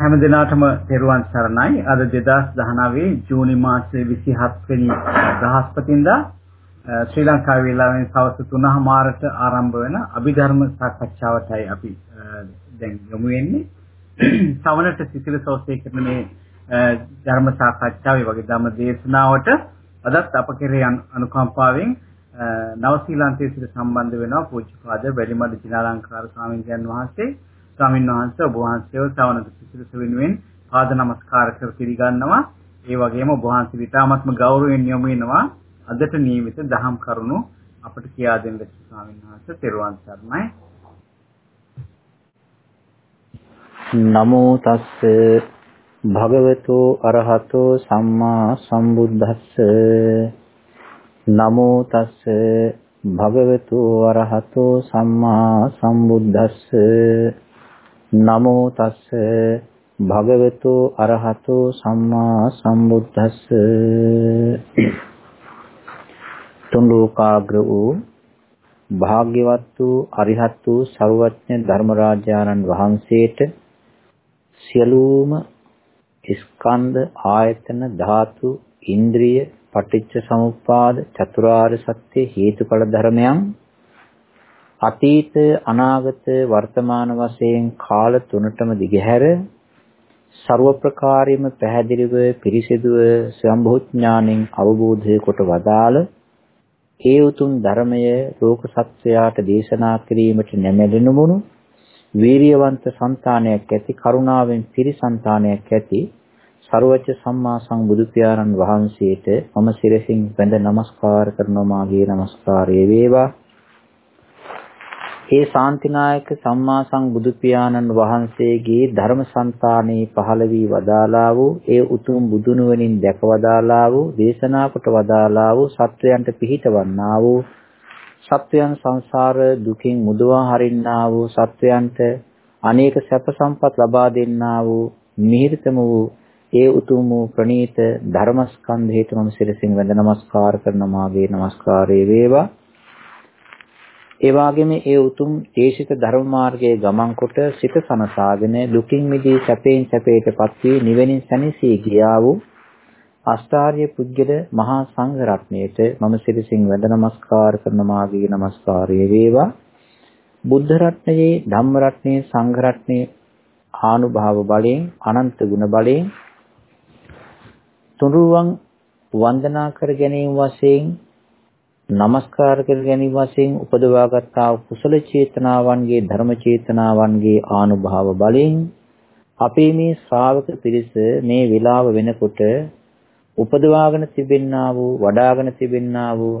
හැම දිනාටම තෙරුවන් සරණයි. අද 2019 ජූනි මාසයේ 27 වෙනි බ්‍රහස්පතින්දා ශ්‍රී ලංකාවේ වේලාවෙන් සවස් 3:00මාරට ආරම්භ වෙන අභිධර්ම සාකච්ඡාවටයි අපි දැන් යොමු වෙන්නේ. සවනට සිසිල සෝසේ කරන මේ ධර්ම සාකච්ඡාවේ වගේ ධර්ම දේශනාවට අදත් අප කෙරේ අනුකම්පාවෙන් නවසීලන්තයේ සිට සම්බන්ධ වෙනවා පූජ්‍යපාද වැඩිමඩ ජිනාලංකාර ස්වාමීන් වහන්සේ ස්වාමීන් වහන්සේ ඔබ වහන්සේව සවනක සිසිලස වෙනුවෙන් පාද නමස්කාර කර පිළිගන්නවා. ඒ වගේම ඔබ වහන්සේ විතාමත්ම ගෞරවයෙන් යොමු වෙනවා අදට නියමිත දහම් කරුණු අපට කියා දෙන්න ස්වාමීන් වහන්සේ තෙරුවන් සරණයි. නමෝ තස්ස භගවතු අරහතෝ සම්මා සම්බුද්දස්ස නමෝ තස්ස භගවතු අරහතෝ සම්මා සම්බුද්දස්ස නමෝ තස්ස භගවතු අරහතෝ සම්මා සම්බුද්දස්ස. තුන් ලෝකාග්‍ර වූ භාග්‍යවත් වූ අරිහත් වූ සර්වඥ ධර්මරාජානන් වහන්සේට සියලුම ස්කන්ධ ආයතන ධාතු ඉන්ද්‍රිය පටිච්ච සමුප්පාද චතුරාර්ය සත්‍ය හේතුඵල ධර්මයන් අතීත අනාගත වර්තමාන වශයෙන් කාල තුනටම දිගහැර ਸਰව ප්‍රකාරයෙන්ම පැහැදිලිව පිරිසිදුව සම්බෝධඥාණයෙන් අවබෝධය කොට වදාළ ඒ උතුම් ධර්මය ලෝක සත්වයාට දේශනා කිරීමට නැමැදෙනුමුණු වීරියවන්ත సంతානයක් ඇති කරුණාවෙන් පිරිසන්තානයක් ඇති ਸਰවච සම්මා සම්බුදු පියාණන් වහන්සේට මම සිරසින් වැඳ නමස්කාර කරනවා මාගේ නමස්කාරය වේවා. ඒ ශාන්තිනායක සම්මා සම්බුදු පියාණන් වහන්සේගේ ධර්ම సంతානේ පහළ වී වදාලා වූ ඒ උතුම් බුදුනුවණින් දැක වදාලා වූ දේශනා කොට වදාලා වූ සත්වයන්ට පිහිටවන්නා වූ සත්වයන් සංසාර දුකින් මුදවා හරින්නා වූ සත්වයන්ට අනේක සැප සම්පත් ලබා දෙන්නා වූ මිහිරිතම වූ ඒ උතුම් වූ ප්‍රණීත ධර්මස්කන්ධයට මම සිරසින් වැඳ නමස්කාර කරන මාගේ නමස්කාරය වේවා. ඒ වගේම ඒ උතුම් දේශිත ධර්ම මාර්ගයේ ගමන් කොට සිත සනසාගෙන දුකින් මිදී සැපයෙන් සැපයටපත් වී නිවෙනින් සැනසී ගියා වූ අෂ්ටාර්ය පුජ්‍යල මහා සංඝ රත්නයට මම සිරිසින් වැඳ නමස්කාර කරන මාගේ නමස්කාරය වේවා. බුද්ධ රත්නයේ ධම්ම රත්නයේ සංඝ රත්නයේ ආනුභාව බලයෙන් අනන්ත ගුණ බලයෙන් තුනුරුවන් වන්දනා කර ගැනීම වශයෙන් නමස්කාර කර ගැනීම වශයෙන් උපදවාගත්තා කුසල චේතනාවන්ගේ ධර්ම චේතනාවන්ගේ ආනුභාව බලෙන් අපේ මේ ශ්‍රාවක පිරිස මේ වෙලාව වෙනකොට උපදවාගෙන තිබෙන්නා වූ වඩාගෙන තිබෙන්නා වූ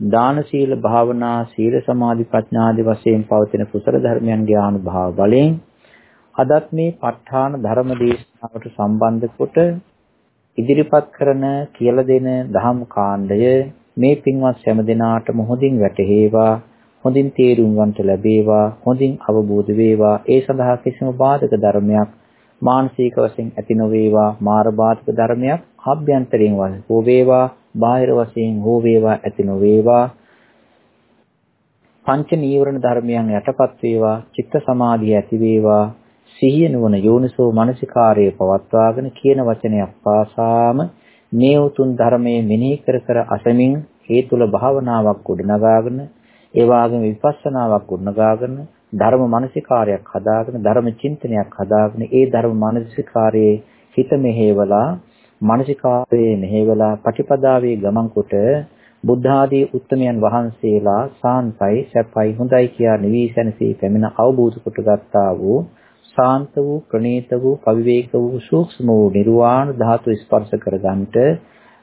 දාන සීල භාවනා සීල සමාධි ප්‍රඥා ආදී වශයෙන් පවතින කුසල ධර්මයන්ගේ ආනුභාව බලෙන් අදත් මේ ප ဋ ාණ ධර්ම දේශනාවට සම්බන්ධ කොට ඉදිරිපත් කරන කියලා දෙන දහම් කාණ්ඩය මේ පින්වත් හැම දිනාටම හොඳින් වැටහේවා හොඳින් තේරුම් ගන්නට ලැබේවා හොඳින් අවබෝධ වේවා. ඒ සඳහා කිසිම බාධක ධර්මයක් මානසික වශයෙන් ඇති නොවේවා. මාර බාධක ධර්මයක් ආභ්‍යන්තරයෙන් හෝ වේවා බාහිර වශයෙන් හෝ වේවා ඇති නොවේවා. පංච නීවරණ ධර්මයන් යටපත් වේවා චිත්ත සමාධිය ඇති වේවා. සිහිය නුවණ යෝනිසෝ මනසිකාර්යය පවත්වාගෙන කියන වචනයක් පාසාම මේ උතුම් ධර්මයේ මෙනෙහි කර කර අසමින් ඒ තුල භාවනාවක් ගොඩනගාගෙන ඒ වගේම විපස්සනාවක් ගොඩනගාගෙන ධර්ම මානසිකාරයක් හදාගෙන ධර්ම චින්තනයක් හදාගෙන ඒ ධර්ම මානසිකාරයේ හිත මෙහෙवला මානසිකාරයේ මෙහෙवला ප්‍රතිපදාවේ ගමන් කොට බුද්ධ ආදී උත්තමයන් වහන්සේලා සාන්තයි සැපයි හොඳයි කියා නිවි සැනසී පැමිණ අවබෝධ කොට ගත්තා වූ ශාන්ත වූ ප්‍රණීත වූ පවිවේක වූ සූක්ෂම වූ නිර්වාණ ධාතු ස්පර්ශ කරගන්නට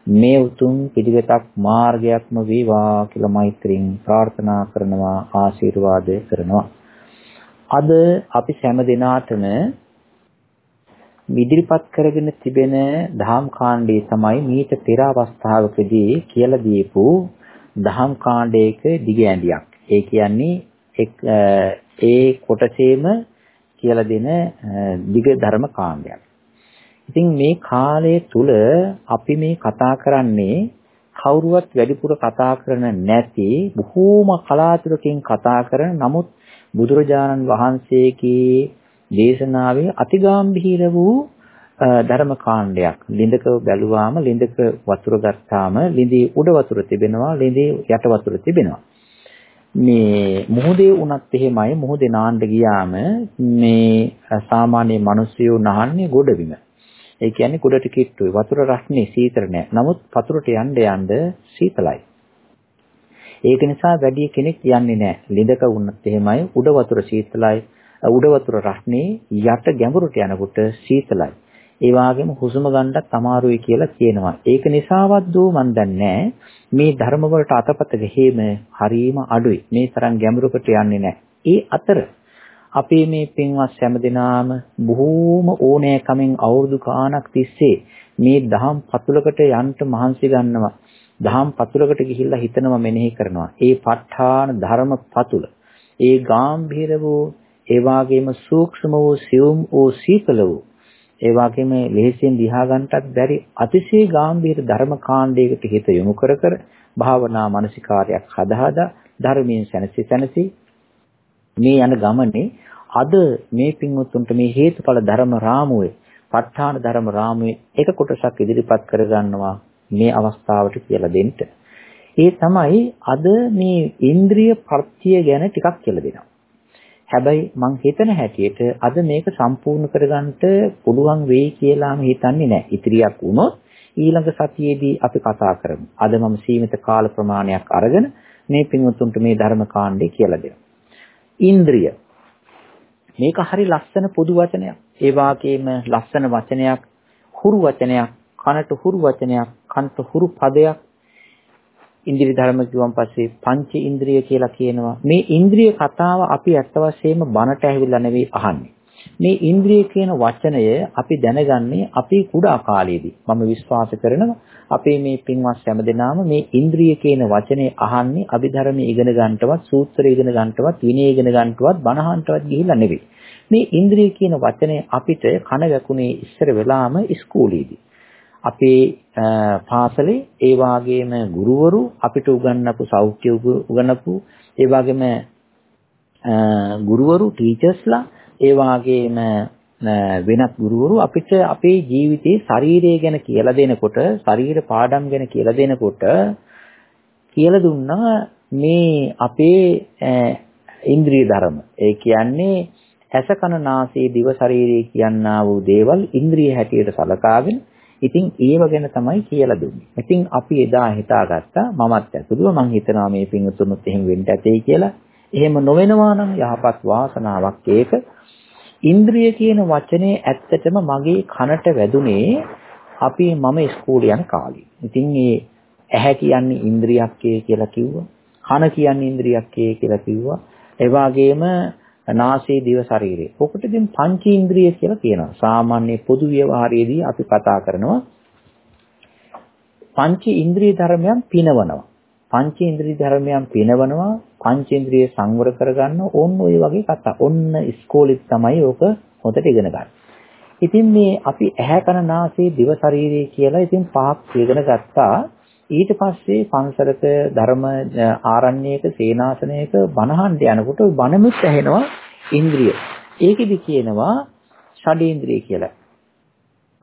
මේ උතුම් පිළිවෙතක් මාර්ගයක්ම වේවා කියලා මෛත්‍රියෙන් ප්‍රාර්ථනා කරනවා ආශිර්වාද කරනවා අද අපි හැම දිනාටම ඉදිරිපත් කරගෙන තිබෙන දහම් කාණ්ඩේ තමයි මීට පෙර අවස්ථාවකදී කියලා දීපු දහම් කාණ්ඩයක දිග ඇඳියක්. ඒ කියන්නේ ඒ කොටසේම කියලා දෙන දිග ධර්ම කාණ්ඩයක්. ඉතින් මේ කාලය තුල අපි මේ කතා කරන්නේ කවුරුවත් වැඩිපුර කතා කරන නැති බොහෝම කලාතුරකින් කතා කරන නමුත් බුදුරජාණන් වහන්සේගේ දේශනාවේ අතිගාම්භීර වූ ධර්ම කාණ්ඩයක්. ලිඳක බැලුවාම ලිඳක වතුර ගත්තාම ලිඳේ උඩ වතුර තිබෙනවා ලිඳේ යට වතුර තිබෙනවා. මේ මුහුදේ උනත් එහෙමයි මුහුදේ නාන්න ගියාම මේ සාමාන්‍ය මිනිස්සුયો නහන්නේ ගොඩබිම. ඒ කියන්නේ ගොඩට කිට්ටුයි. වතුර රස්නේ සීතල නෑ. නමුත් වතුරට යන්න යන්න සීතලයි. ඒක නිසා වැඩි කෙනෙක් යන්නේ නෑ. ලිඳක වුණත් එහෙමයි උඩ වතුර සීතලයි. උඩ වතුර රස්නේ යට ගැඹුරට යනකොට සීතලයි. ඒ වගේම හුස්ම ගන්නත් අමාරුයි කියලා කියනවා. ඒක නිසාවත් දෝ මන් දන්නේ මේ ධර්ම වලට අතපත ගෙහිම හරීම අඩුයි. මේ තරම් ගැඹුරකට යන්නේ නැහැ. ඒ අතර අපේ මේ පින්වත් හැමදෙනාම බොහෝම ඕනෑකමින් අවුරුදු ගාණක් තිස්සේ මේ දහම් පතුලකට යන්න මහන්සි ගන්නවා. දහම් පතුලකට ගිහිල්ලා හිතනවා මෙනෙහි කරනවා. ඒ ප ဋ ාණ ධර්ම පතුල. ඒ ගාම්භීර වූ ඒ වාගේම සූක්ෂම වූ සියුම් වූ සීතල වූ ඒ වගේම ලෙහෙසියෙන් දිහා ගන්නටත් බැරි අතිශය ගැඹීර ධර්ම කාණ්ඩයකට හිත යොමු කර කර භාවනා මානසිකාරයක් හදාහදා ධර්මයෙන් සැනසී සැනසී මේ යන ගමනේ අද මේ පින්වත්තුන්ට මේ හේතුඵල ධර්ම රාමුවේ ප ဋ ාණ ධර්ම රාමුවේ එක කොටසක් ඉදිරිපත් කරගන්නවා මේ අවස්ථාවට කියලා දෙන්න. ඒ තමයි අද මේ ඉන්ද්‍රිය ප්‍රත්‍ය ගැන ටිකක් කියලා දෙනවා. හැබැයි මං හිතන හැටියට අද මේක සම්පූර්ණ කරගන්නට පුළුවන් වෙයි කියලාම හිතන්නේ නැහැ. ඉතිරියක් වුණොත් ඊළඟ සතියේදී අපි කතා කරමු. අද මම සීමිත කාල ප්‍රමාණයක් අරගෙන මේ පින්වතුන්ට මේ ධර්ම කාණ්ඩේ කියලා දෙනවා. ඉන්ද්‍රිය මේක හරි ලස්සන පොදු වචනයක්. ඒ වාගේම ලස්සන වචනයක්, හුරු වචනයක්, කනට හුරු වචනයක්, කන්ට හුරු පදයක් ඉන්ද්‍රිය ධර්ම කිව්වන් පස්සේ පංච ඉන්ද්‍රිය කියලා කියනවා. මේ ඉන්ද්‍රිය කතාව අපි ඇත්ත වශයෙන්ම බනට ඇහිවිලා නෙවෙයි අහන්නේ. මේ ඉන්ද්‍රිය කියන වචනය අපි දැනගන්නේ අපි කුඩා කාලයේදී. මම විශ්වාස කරනවා අපේ මේ පින්වත් හැමදෙනාම මේ ඉන්ද්‍රිය කියන වචනේ අහන්නේ අභිධර්මයේ ඉගෙන ගන්නටවත්, සූත්‍රය ඉගෙන ගන්නටවත්, විනය ඉගෙන ගන්නටවත්, බණහන්ටවත් ගිහිල්ලා නෙවෙයි. මේ ඉන්ද්‍රිය කියන වචනේ අපිට කන වැකුනේ ඉස්සර වෙලාම ඉස්කෝලේදී. අපේ පාසලේ ඒ වාගේම ගුරුවරු අපිට උගන්වපු සෞඛ්‍ය උගන්වපු ඒ වගේම ගුරුවරු ටීචර්ස්ලා ඒ වාගේම වෙනත් ගුරුවරු අපිට අපේ ජීවිතේ ශරීරය ගැන කියලා දෙනකොට ශරීර පාඩම් ගැන කියලා දෙනකොට කියලා දුන්නා මේ අපේ ඉන්ද්‍රිය ධර්ම. ඒ කියන්නේ ඇස කන නාසය දිව ශරීරය කියනා වූ දේවල් ඉන්ද්‍රිය හැටියට සලකාගෙන ඉතින් ඒව ගැන තමයි කියලා දුන්නේ. ඉතින් අපි එදා හිතාගත්තා මමත් ඇතුළුව මං හිතනවා මේ පින්තුනුත් එහෙම වෙන්න ඇතේ කියලා. එහෙම නොවෙනවා නම් යහපත් වාසනාවක් ඒක. ඉන්ද්‍රිය කියන වචනේ ඇත්තටම මගේ කනට වැදුනේ අපි මම ඉස්කෝලේ යන කාලේ. ඉතින් මේ ඇහැ කියන්නේ ඉන්ද්‍රියක් කියලා කිව්වා. කන කියන්නේ ඉන්ද්‍රියක් කියලා කිව්වා. ඒ වගේම නාසය දිව ශරීරය. ඔකට ඉතින් පංචේන්ද්‍රිය කියලා කියනවා. සාමාන්‍ය පොදු ව්‍යවහාරයේදී අපි කතා කරනවා පංච ඉන්ද්‍රිය ධර්මයන් පිනවනවා. පංච ඉන්ද්‍රිය ධර්මයන් පිනවනවා පංචේන්ද්‍රිය සංවර කරගන්න ඕන්න ඔය වගේ කතා. ඔන්න ඉස්කෝලෙත් තමයි ඕක හොඳට ඉගෙන ගන්න. ඉතින් මේ අපි ඇහැ කන නාසය දිව ශරීරය කියලා ඉතින් පහක් ඉගෙන ගත්තා. ඊට පස්සේ පන්සලක ධර්ම ආරණ්‍යයක සේනාසනයක බණහන් යනකොට බණමුත් ඇහෙනවා ඉන්ද්‍රිය. ඒකෙදි කියනවා ෂඩේන්ද්‍රිය කියලා.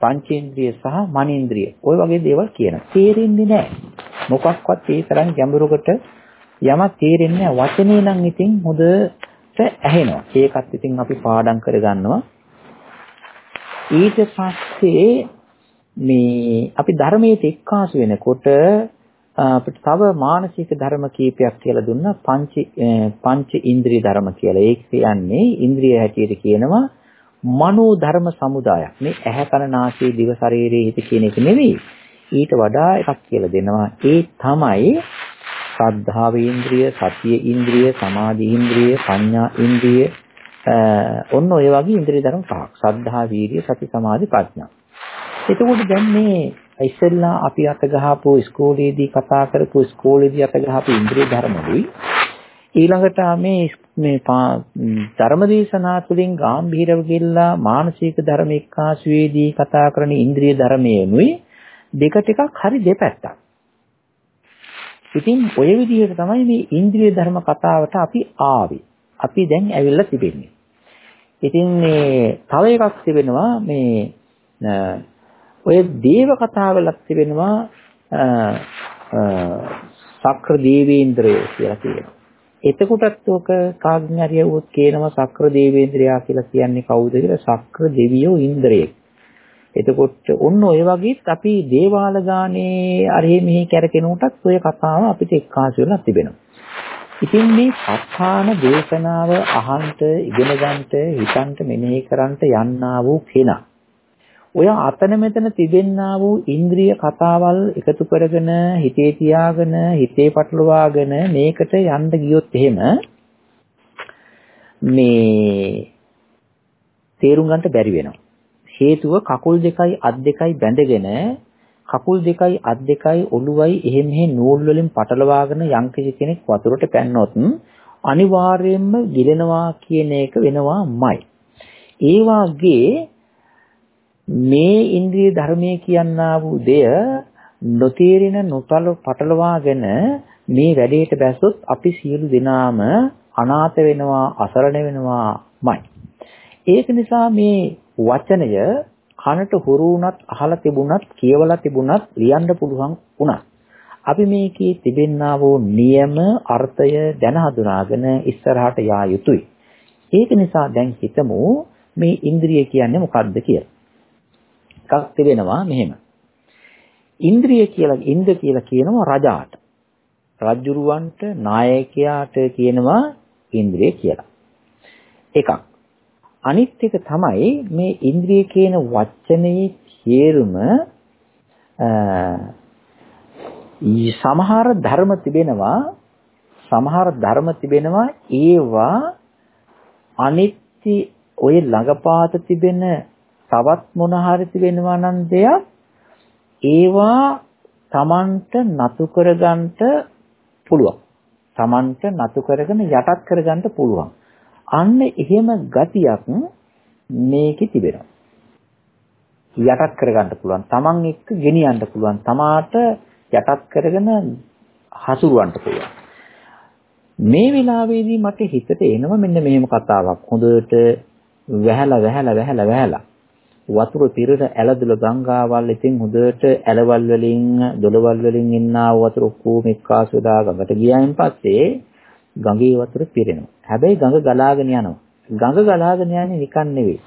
පංචේන්ද්‍රිය සහ මනේන්ද්‍රිය. ওই වගේ දේවල් කියනවා. තේරෙන්නේ නැහැ. මොකක්වත් ඒ තරම් ගැඹුරකට යමක් තේරෙන්නේ නැහැ. වචනේ නම් ඉතින් හොඳට ඇහෙනවා. ඒකත් ඉතින් අපි පාඩම් කරගන්නවා. ඊට පස්සේ මේ අපි ධර්මයේ එක්කාසු වෙනකොට අපිට තව මානසික ධර්ම කීපයක් කියලා දුන්නා පංච පංච ඉන්ද්‍රිය ධර්ම කියලා. ඒක කියන්නේ ඉන්ද්‍රිය හැටියට කියනවා මනෝ ධර්ම සමුදායක්. මේ ඇහැ කන නාසය දිව ශරීරය හිත කියන එක නෙවෙයි. ඊට වඩා එකක් කියලා දෙනවා. ඒ තමයි ශ්‍රද්ධාව ඉන්ද්‍රිය, සතිය ඉන්ද්‍රිය, සමාධි ඉන්ද්‍රිය, ප්‍රඥා ඉන්ද්‍රිය ඔන්න ඔය වගේ ඉන්ද්‍රිය ධර්ම පහක්. ශ්‍රද්ධා, වීර්ය, සති, සමාධි, ප්‍රඥා. එතකොට දැන් මේ ඉස්සෙල්ලා අපි අත ගහපු ඉස්කෝලේදී කතා කරපු ඉස්කෝලේදී අත ගහපු ඉන්ද්‍රිය ධර්මවලුයි ඊළඟට මේ මේ ධර්මදේශනා තුළින් ගැඹීරව ගිල්ලා මානසික ධර්ම එක්කාසුවේදී කතා කරන ඉන්ද්‍රිය ධර්මයෙන්ුයි දෙක ටිකක් හරි දෙපැත්තක්. ඉතින් ඔය විදිහට තමයි මේ ඉන්ද්‍රිය ධර්ම කතාවට අපි ආවේ. අපි දැන් ඇවිල්ලා තිබෙන්නේ. ඉතින් මේ තව එකක් තිබෙනවා මේ ඔය දේව කතාවලක් තිබෙනවා සක්‍ර දේවේන්ද්‍රය කියලා කියනවා. එතකොටත් ඔක කාගෙන් හරි යවුවොත් කියනවා සක්‍ර දේවේන්ද්‍රයා කියලා කියන්නේ කවුද කියලා සක්‍ර දෙවියෝ ඉන්ද්‍රයෙක්. එතකොට ඔන්න ඔය වගේත් අපි දේවාල ගානේ අරහේ මෙහි කැරකෙනුටත් ඔය කතාව අපිට එක්කාසු වෙලා තිබෙනවා. ඉතින් මේ සත්‍ථාන දේශනාව අහන්ට ඉගෙන ගන්නට හිතන්ට මෙනෙහි කරන්ට යන්නා වූ කෙනා ඔය අතන මෙතන තිබෙන්නා වූ ඉන්ද්‍රිය කතාවල් එකතු කරගෙන හිතේ තියාගෙන හිතේ පටලවාගෙන මේකට යන්න ගියොත් එහෙම මේ තේරුම් ගන්නට බැරි වෙනවා. හේතුව කකුල් දෙකයි අත් දෙකයි බැඳගෙන කකුල් දෙකයි අත් දෙකයි ඔළුවයි එහෙම මෙහෙ නූල් වලින් පටලවාගෙන යම් කෙනෙක් වතුරට පැන්නොත් අනිවාර්යයෙන්ම ගිලෙනවා කියන එක වෙනවාමයි. ඒ වාගේ මේ ඉන්ද්‍රිය ධර්මයේ කියනා වූ දෙය නොතේරෙන නොතල පටලවාගෙන මේ වැඩේට බැස්සොත් අපි සියලු දෙනාම අනාථ වෙනවා අසරණ වෙනවාමයි. ඒක නිසා මේ වචනය කනට හුරු වුණත් අහලා තිබුණත් කියවලා තිබුණත් ලියන්න පුළුවන් වුණා. අපි මේකේ තිබෙන්නා වූ නියම අර්ථය දැන හඳුනාගෙන ඉස්සරහට යා යුතුයි. ඒක නිසා දැන් හිතමු මේ ඉන්ද්‍රිය කියන්නේ මොකක්ද කියලා. එකක් තිබෙනවා මෙහෙම. ඉන්ද්‍රිය කියලා ඉන්ද්‍ර කියලා කියනවා රජාට. රජුරවන්ට නායකයාට කියනවා ඉන්ද්‍රිය කියලා. එකක්. අනිත් එක තමයි මේ ඉන්ද්‍රිය කියන වචනේ තේරුම සමහර ධර්ම තිබෙනවා සමහර ධර්ම තිබෙනවා ඒවා අනිත්‍ය ඔය ළඟපාත තිබෙන තවත් මොන හරි තිබෙනවා නම් දෙයක් ඒවා Tamanට නතු කරගන්න පුළුවන්. Tamanට නතු කරගෙන යටත් කරගන්න පුළුවන්. අන්න එහෙම ගතියක් මේකේ තිබෙනවා. යටත් කරගන්න පුළුවන්. Taman එක්ක ගෙනියන්න පුළුවන්. තමාට යටත් කරගෙන හසුරවන්න පුළුවන්. මේ වෙලාවේදී මට හිතට එනවා මෙන්න මෙහෙම කතාවක්. හොඳට වැහැලා වැහැලා වැහැලා වැහැලා වතුර පිරෙන ඇලදොල ගංගාවල් ඉතින් හොඳට ඇලවල් වලින් දොළවල් වලින් එන්නා වතුර ඔක්කොම එක්කාසු වෙලා ගඟට ගියායින් පස්සේ ගඟේ වතුර පිරෙනවා. හැබැයි ගඟ ගලාගෙන යනවා. ගඟ ගලාගෙන යන්නේ නිකන් නෙවෙයි.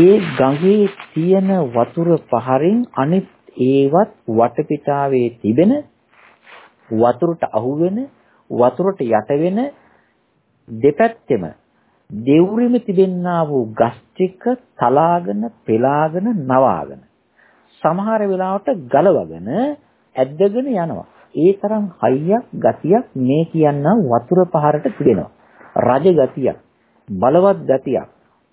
ඒ ගඟේ තියෙන වතුර පහරින් අනිත් ඒවත් වටපිටාවේ තිබෙන වතුරට අහුවෙන වතුරට යට වෙන දෙපැත්තෙම දෙවුරෙම තිබෙන්නා වූ ගස් ටික තලාගෙන පෙලාගෙන නවාගෙන සමහර වෙලාවට ගලවගෙන ඇද්දගෙන යනවා. ඒ තරම් හයියක් ගතියක් මේ කියන්නා වතුර පහරට තිබෙනවා. රජ ගතියක්, බලවත් ගතියක්,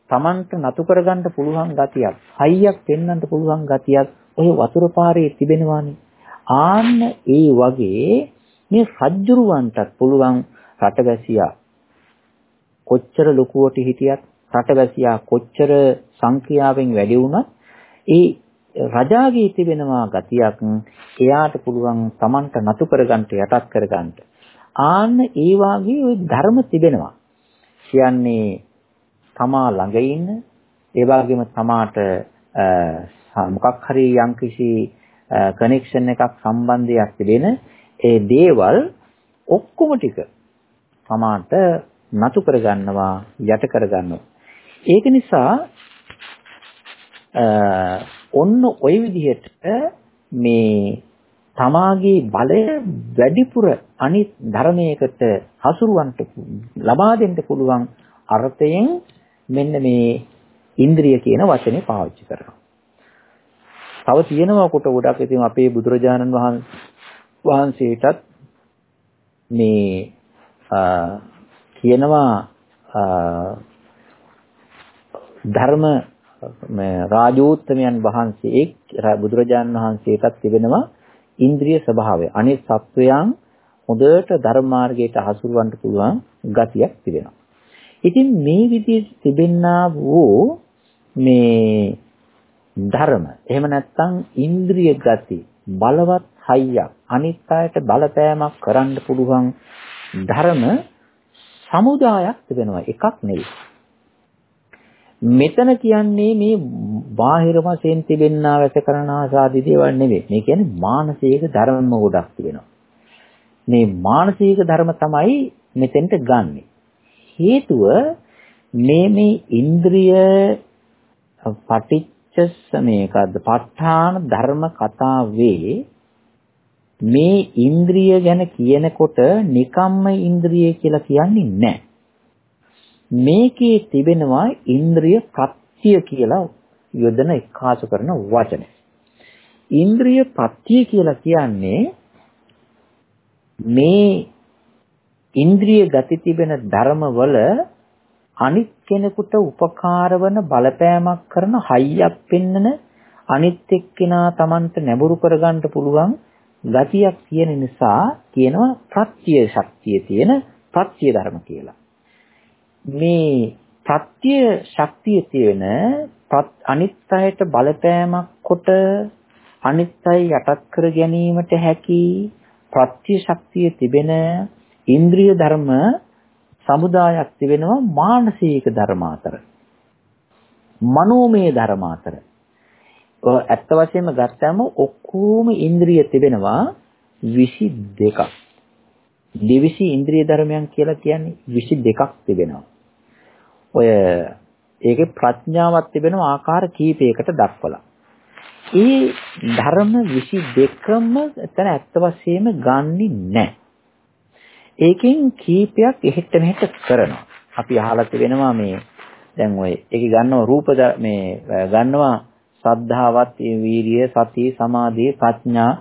Tamanට නතු කරගන්න පුළුවන් ගතියක්, හයියක් පෙන්වන්න පුළුවන් ගතියක් ඔය වතුර පාරේ තිබෙනවානේ. ආන්න ඒ වගේ මේ රජ්ජුරුවන්ටත් පුළුවන් රටවැසියා කොච්චර ලොකුවට හිටියත් රටවැසියා කොච්චර සංඛ්‍යාවෙන් වැඩි වුණත් ඒ රජාගේ තිබෙනවා ගතියක් එයාට පුළුවන් Tamanට නතු කරගන්න යටත් කරගන්න. ආන්න ඒ වාගේ ওই ධර්ම තිබෙනවා. කියන්නේ තමා ළඟ ඉන්න ඒ වගේම තමාට මොකක් හරි යම්කිසි කනෙක්ෂන් එකක් සම්බන්ධයක් තිබෙන ඒ දේවල් ඔක්කොම ටික තමාට නතු කරගන්නවා යට කරගන්නවා ඒක නිසා ඔන්න ওই විදිහට මේ තමාගේ බලය වැඩිපුර අනිත් ධර්මයකට හසුරුවන්ට ලබා දෙන්න පුළුවන් අර්ථයෙන් මෙන්න මේ ඉන්ද්‍රිය කියන වචනේ පාවිච්චි කරනවා. තව තියෙනවා කොට ගොඩක් ඉතින් අපේ බුදුරජාණන් වහන්සේටත් මේ කියනවා ධර්ම රාජෝත්තමයන් වහන්සේ බුදුරජාණන් වහන්සේටත් තිබෙනවා ඉන්ද්‍රිය ස්වභාවය. අනිත් සත්වයන් හොඳට ධර්ම මාර්ගයට හසුරවන්න පුළුවන් ගතියක් තිබෙනවා. ඉතින් මේ විදිහට තිබෙන්නා වූ මේ ධර්ම එහෙම නැත්නම් ඉන්ද්‍රිය ගති බලවත් හයියක් අනිත් අයට බලපෑමක් කරන්න පුළුවන් ධර්ම සමුදායක් තිබෙනවා එකක් නෙවෙයි මෙතන කියන්නේ මේ බාහිර වශයෙන් තිබෙන්නා වැස කරන ආසාදී දේවල් නෙවෙයි. මේ කියන්නේ මානසික ධර්ම ගොඩක් තිබෙනවා. මේ මානසික ධර්ම තමයි මෙතෙන්ට ගන්නෙ. හේතුව මේ මේ ඉන්ද්‍රිය පටිච්ච මේකද්ද ප ဋ ාණ ධර්ම කතාවේ මේ ඉන්ද්‍රිය ගැන කියනකොට නිකම්ම ඉන්ද්‍රිය කියලා කියන්නේ නැහැ. මේකේ තිබෙනවා ඉන්ද්‍රිය ප්‍රත්‍ය කියලා යොදන එක්කාසු කරන වචන. ඉන්ද්‍රිය ප්‍රත්‍ය කියලා කියන්නේ මේ ඉන්ද්‍රිය ගති තිබෙන ධර්මවල අනිත් කෙනෙකුට උපකාර වන බලපෑමක් කරන හයියක් පෙන්නන අනිත් එක්කෙනා Tamanට නැඹුරු කරගන්න පුළුවන් ගතියක් තියෙන නිසා කියනවා ප්‍රත්‍ය ශක්තිය තියෙන ප්‍රත්‍ය ධර්ම කියලා. මේ ප්‍රත්‍ය ශක්තිය තියෙන අනිත් අයට බලපෑමක් කොට අනිත් අය යටත් කර ගැනීමට හැකි ප්‍රත්‍ය ශක්තිය තිබෙන ඉන්ද්‍රිය ධර්ම සමුදායක් තිබෙනවා මානසික ධර්ම අතර. මනෝමය ධර්ම අතර. ඇත්ත වශයෙන්ම ගත්තම ඔක්කොම ඉන්ද්‍රිය තිබෙනවා 22ක්. දිවිසි ඉන්ද්‍රිය ධර්මයන් කියලා කියන්නේ 22ක් තිබෙනවා. ඔය ඒකේ ප්‍රඥාවක් තිබෙනවා ආකාර කීපයකට දක්වලා. ඒ ධර්ම 22ම එතන ඇත්ත වශයෙන්ම ගන්නෙ නැහැ. ඒකෙන් කීපයක් එහෙට මෙහෙට කරනවා. අපි අහලා තිබෙනවා මේ දැන් ඔය ඒක ගන්නවා රූප මේ ගන්නවා සද්ධාවත් වීරිය සති සමාධි ප්‍රඥා.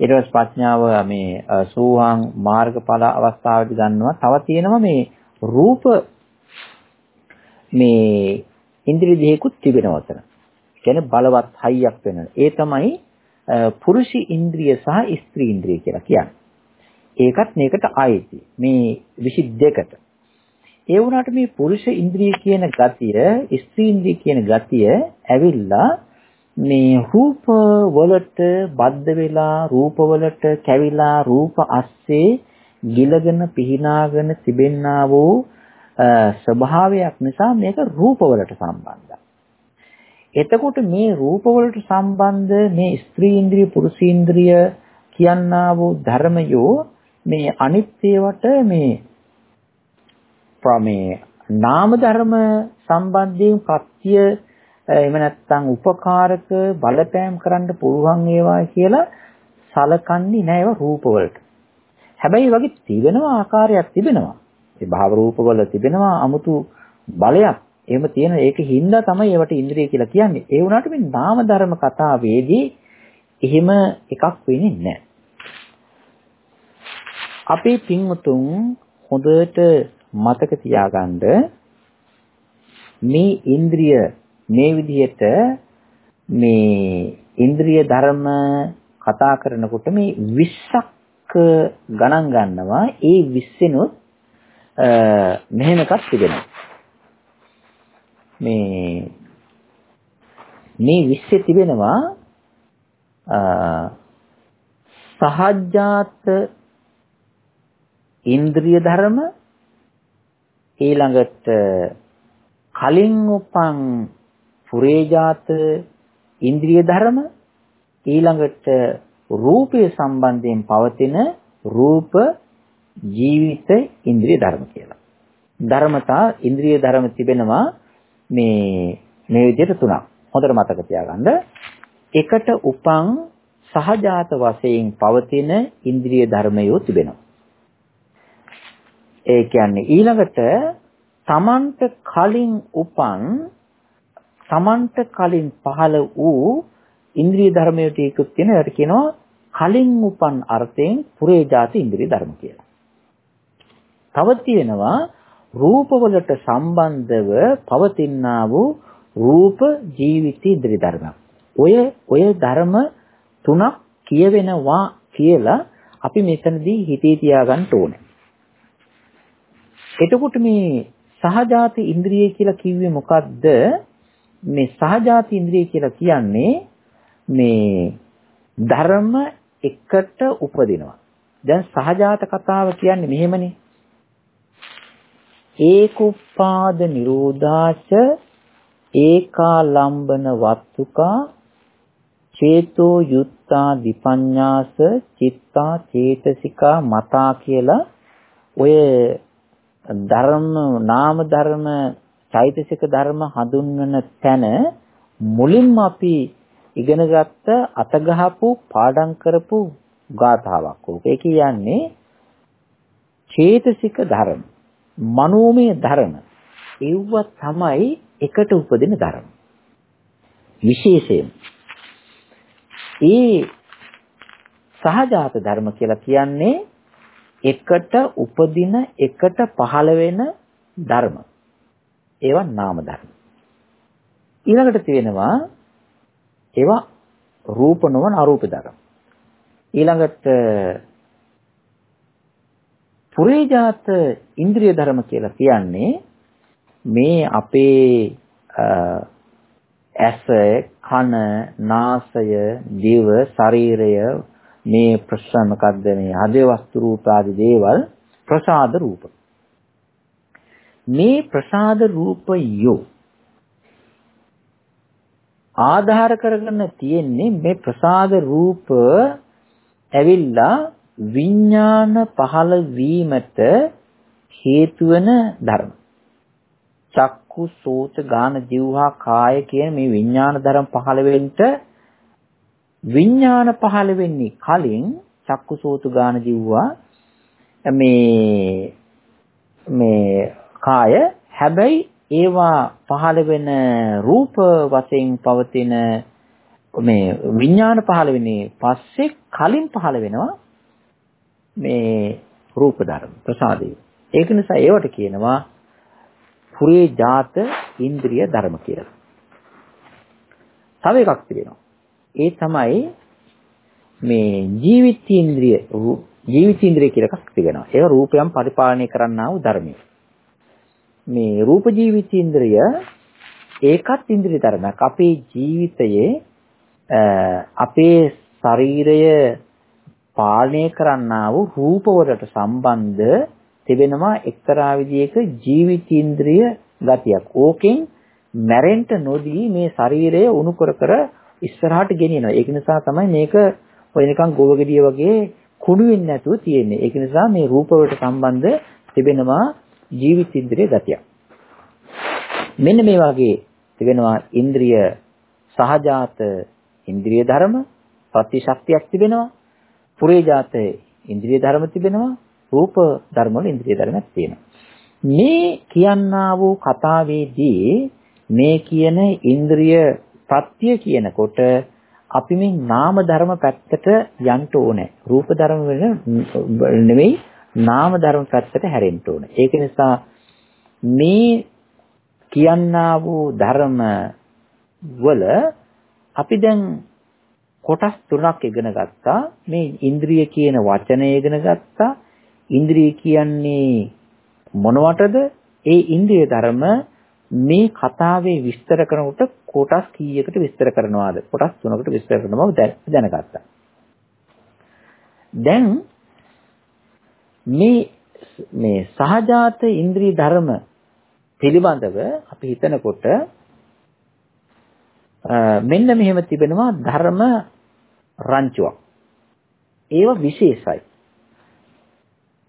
ඊට පස්සේ ප්‍රඥාව මේ සෝවාන් මාර්ගඵල අවස්ථාවට ගන්නවා තව තියෙනවා මේ රූප මේ ඉන්ද්‍රිය දෙකකුත් තිබෙනවා අතන කියන්නේ බලවත් හයියක් වෙනවා. ඒ තමයි පුරුෂ ඉන්ද්‍රිය සහ ස්ත්‍රී ඉන්ද්‍රිය කියලා කියන්නේ. ඒකත් මේකට ආйти. මේ 22කට ඒ වුණාට මේ පුරුෂ ඉන්ද්‍රිය කියන ගතිය, ස්ත්‍රී ඉන්ද්‍රිය කියන ගතිය ඇවිල්ලා මේ රූප වලට බද්ධ වෙලා රූප වලට කැවිලා රූප අස්සේ ගිලගෙන පිහිනාගෙන තිබෙන්නා වූ ස්වභාවයක් නිසා මේක රූප වලට සම්බන්ධයි. එතකොට මේ රූප වලට සම්බන්ධ මේ ස්ත්‍රී ඉන්ද්‍රිය පුරුෂ ඉන්ද්‍රිය කියනා වූ ධර්මයෝ මේ අනිත්‍යවට මේ ප්‍රමේ නාම ධර්ම සම්බන්ධයෙන් පත්‍ය එහෙම නැත්නම් උපකාරක බලපෑම් කරන්න පුළුවන් ඒවා කියලා සලකන්නේ නැහැ ඒවා රූපවලට. හැබැයි වගේ තිබෙනවා ආකාරයක් තිබෙනවා. ඒ භාව රූපවල තිබෙනවා 아무තු බලයක්. එහෙම තියෙන ඒක හින්දා තමයි ඒවට ඉන්ද්‍රිය කියලා කියන්නේ. ඒ වුණාට මේ නාම ධර්ම කතාවේදී එහෙම එකක් වෙන්නේ නැහැ. අපේ පින්වතුන් හොඳට මතක තියාගන්න මේ ඉන්ද්‍රිය මේ විදිහට මේ ඉන්ද්‍රිය ධර්ම කතා කරනකොට මේ 20ක් ගණන් ගන්නවා. ඒ 20නොත් මෙහෙම එකක් තිබෙනවා. මේ මේ 20 තිබෙනවා සහජාත ඉන්ද්‍රිය ධර්ම ඊළඟට කලින් උපන් පුරේජාත ඉන්ද්‍රිය ධර්ම ඊළඟට රූපය සම්බන්ධයෙන් පවතින රූප ජීවිත ඉන්ද්‍රිය ධර්ම කියලා. ධර්මතා ඉන්ද්‍රිය ධර්ම තිබෙනවා මේ මේ විදිහට තුනක්. හොඳට මතක තියාගන්න. එකට උපන් සහජාත වශයෙන් පවතින ඉන්ද්‍රිය ධර්මයෝ තිබෙනවා. ඒ කියන්නේ ඊළඟට තමන්ට කලින් උපන් තමන්ට කලින් පහළ වූ ඉන්ද්‍රිය ධර්මයේ ටිකක් තියෙන ඒකට කියනවා කලින් උපන් අර්ථයෙන් පුරේ જાති ඉන්ද්‍රිය ධර්ම කියලා. තව තියෙනවා රූපවලට සම්බන්ධව පවතිනා වූ රූප ජීවිත ඉන්ද්‍රිය ධර්ම. ඔය ඔය ධර්ම තුනක් කියවෙනවා කියලා අපි මෙතනදී හිතේ තියාගන්න ඕනේ. එතකොට මේ සහජාති ඉන්ද්‍රිය කියලා කිව්වේ මොකද්ද? මේ සහජාති ඉන්ද්‍රිය කියලා කියන්නේ මේ ධර්ම එකට උපදිනවා. දැන් සහජාත කතාව කියන්නේ මෙහෙමනේ. ඒකුප්පාද නිරෝධාච ඒකාලම්බන වත්තුකා චේතෝ යුත්තා විපඤ්ඤාස චිත්තා චේතසිකා මතා කියලා ඔය ධර්ම නාම ධර්ම චෛතසික ධර්ම හඳුන්වන තැන මුලින්ම අපි ඉගෙන ගත්ත අතගහපු පාඩම් කරපු ගාථාවක් උක. ඒ කියන්නේ චේතසික ධර්ම, මනෝමය ධර්ම. ඒව තමයි එකට උපදින ධර්ම. විශේෂයෙන් ඒ සහජාත ධර්ම කියලා කියන්නේ එකට උපදින එකට පහළ වෙන ධර්ම. ඒවා නාම ධර්ම. ඊළඟට තියෙනවා ඒවා රූප නොවන අරූප ධර්ම. ඊළඟට පුරේජාත ඉන්ද්‍රිය ධර්ම කියලා කියන්නේ මේ අපේ ඇස, කන, නාසය, දිව, ශරීරය මේ ප්‍රශ්න මොකද්ද මේ හදේ වස්තු රූප ආදී දේවල් ප්‍රසාද රූප. මේ ප්‍රසාද රූපයෝ ආධාර කරගෙන තියෙන්නේ මේ ප්‍රසාද රූප ඇවිල්ලා විඥාන පහළ වීමට හේතු වෙන ධර්ම. චක්කු සෝත ගාන જીවහා කාය කියන මේ විඥාන ධර්ම පහළ වෙන්න විඥාන පහළ වෙන්නේ කලින් චක්කු සෝත ගාන જીවහා මේ මේ කාය හැබැයි ඒවා පහළ වෙන රූප වශයෙන් පවතින මේ විඥාන පහළ වෙන්නේ පස්සේ කලින් පහළ වෙනවා මේ රූප ධර්ම ප්‍රසාදේ. ඒක නිසා ඒවට කියනවා පුරේ ජාත ඉන්ද්‍රිය ධර්ම කියලා. තව එකක් තිබෙනවා. ඒ තමයි මේ ජීවිතීන්ද්‍රිය ජීවිතීන්ද්‍රිය කියලා එකක් තිබෙනවා. ඒක රූපයන් පරිපාලනය කරන්නා වූ ධර්මය. මේ රූප ජීවිතීන්ද්‍රිය ඒකත් ඉන්ද්‍රිය ධර්මයක්. අපේ ජීවිතයේ අපේ ශරීරය පාලනය කරන්නා වූ රූපවලට සම්බන්ධ තිබෙනවා එක්තරා විදියක ජීවිතීන්ද්‍රිය ගතියක්. ඕකෙන් මැරෙන්න නොදී මේ ශරීරය උණු කර කර ඉස්සරහට ගෙනියනවා. ඒක නිසා තමයි මේක ඔය නිකන් ගෝවගෙඩිය වගේ කුණු වෙන්නේ නැතුව තියෙන්නේ. ඒක නිසා මේ රූප වලට සම්බන්ධ තිබෙනවා ජීවිතීන්ද්‍රිය ගතියක්. මෙන්න මේ වගේ තිබෙනවා ඉන්ද්‍රිය සහජාත ඉන්ද්‍රිය ධර්ම ප්‍රතිශක්තියක් තිබෙනවා. පුරේජාත ඉන්ද්‍රිය ධර්ම තිබෙනවා. රූප ධර්ම වල ඉන්ද්‍රිය ධර්මයක් තියෙනවා. මේ කියන්නා වූ කතාවේදී මේ කියන ඉන්ද්‍රිය ප්‍රත්‍ය කියනකොට අපි මේ නාම ධර්ම පැත්තට යන්න ඕනේ. රූප ධර්ම වල නෙමෙයි නාම ධර්ම පැත්තට හැරෙන්න ඕනේ. ඒක නිසා මේ කියන්නා වූ ධර්ම වල අපි දැන් කොටස් තුනක් ඉගෙන ගත්තා. මේ ඉන්ද්‍රිය කියන වචනය ඉගෙන ගත්තා. ඉන්ද්‍රිය කියන්නේ මොනවටද? ඒ ඉන්ද්‍රිය ධර්ම මේ කතාවේ විස්තර කරනකොට කොටස් කීයකට විස්තර කරනවාද? කොටස් තුනකට විස්තර කරන බව දැනගත්තා. දැන් මේ මේ සහජාත ඉන්ද්‍රිය ධර්ම පිළිබඳව අපි හිතනකොට මෙන්න මෙහෙම තිබෙනවා ධර්ම රංචුවක්. ඒව විශේෂයි.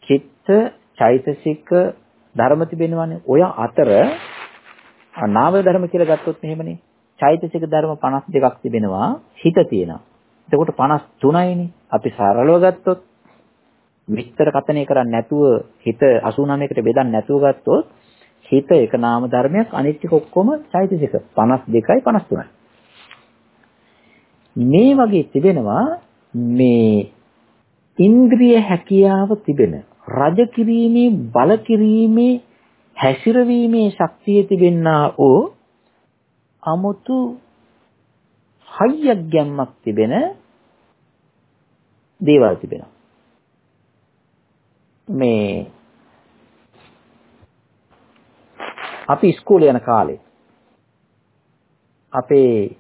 චිත්ත චෛතසික ධර්ම තිබෙනවානේ. ඔය අතර නාම ධර්ම කියලා ගත්තොත් එහෙමනේ. චෛතසික ධර්ම 52ක් තිබෙනවා. හිත තියෙනවා. එතකොට 53යිනේ. අපි සරලව ගත්තොත් විස්තර කතනය කරන්නේ නැතුව හිත 89කට බෙදන්නේ නැතුව ගත්තොත් හිත එක නාම ධර්මයක් අනිත් ටික ඔක්කොම චෛතසික 52යි 53යි. මේ වගේ තිබෙනවා මේ ඉන්ද්‍රිය හැකියාව තිබෙන රජ කිරීමේ බල කිරීමේ හැසිරවීමේ ශක්තිය තිබෙන්නා ඕ අමුතු හයියක් ගැම්මක් තිබෙන දේවල් තිබෙනවා. මේ අපි ඉස්කෝලේ යන කාලේ අපේ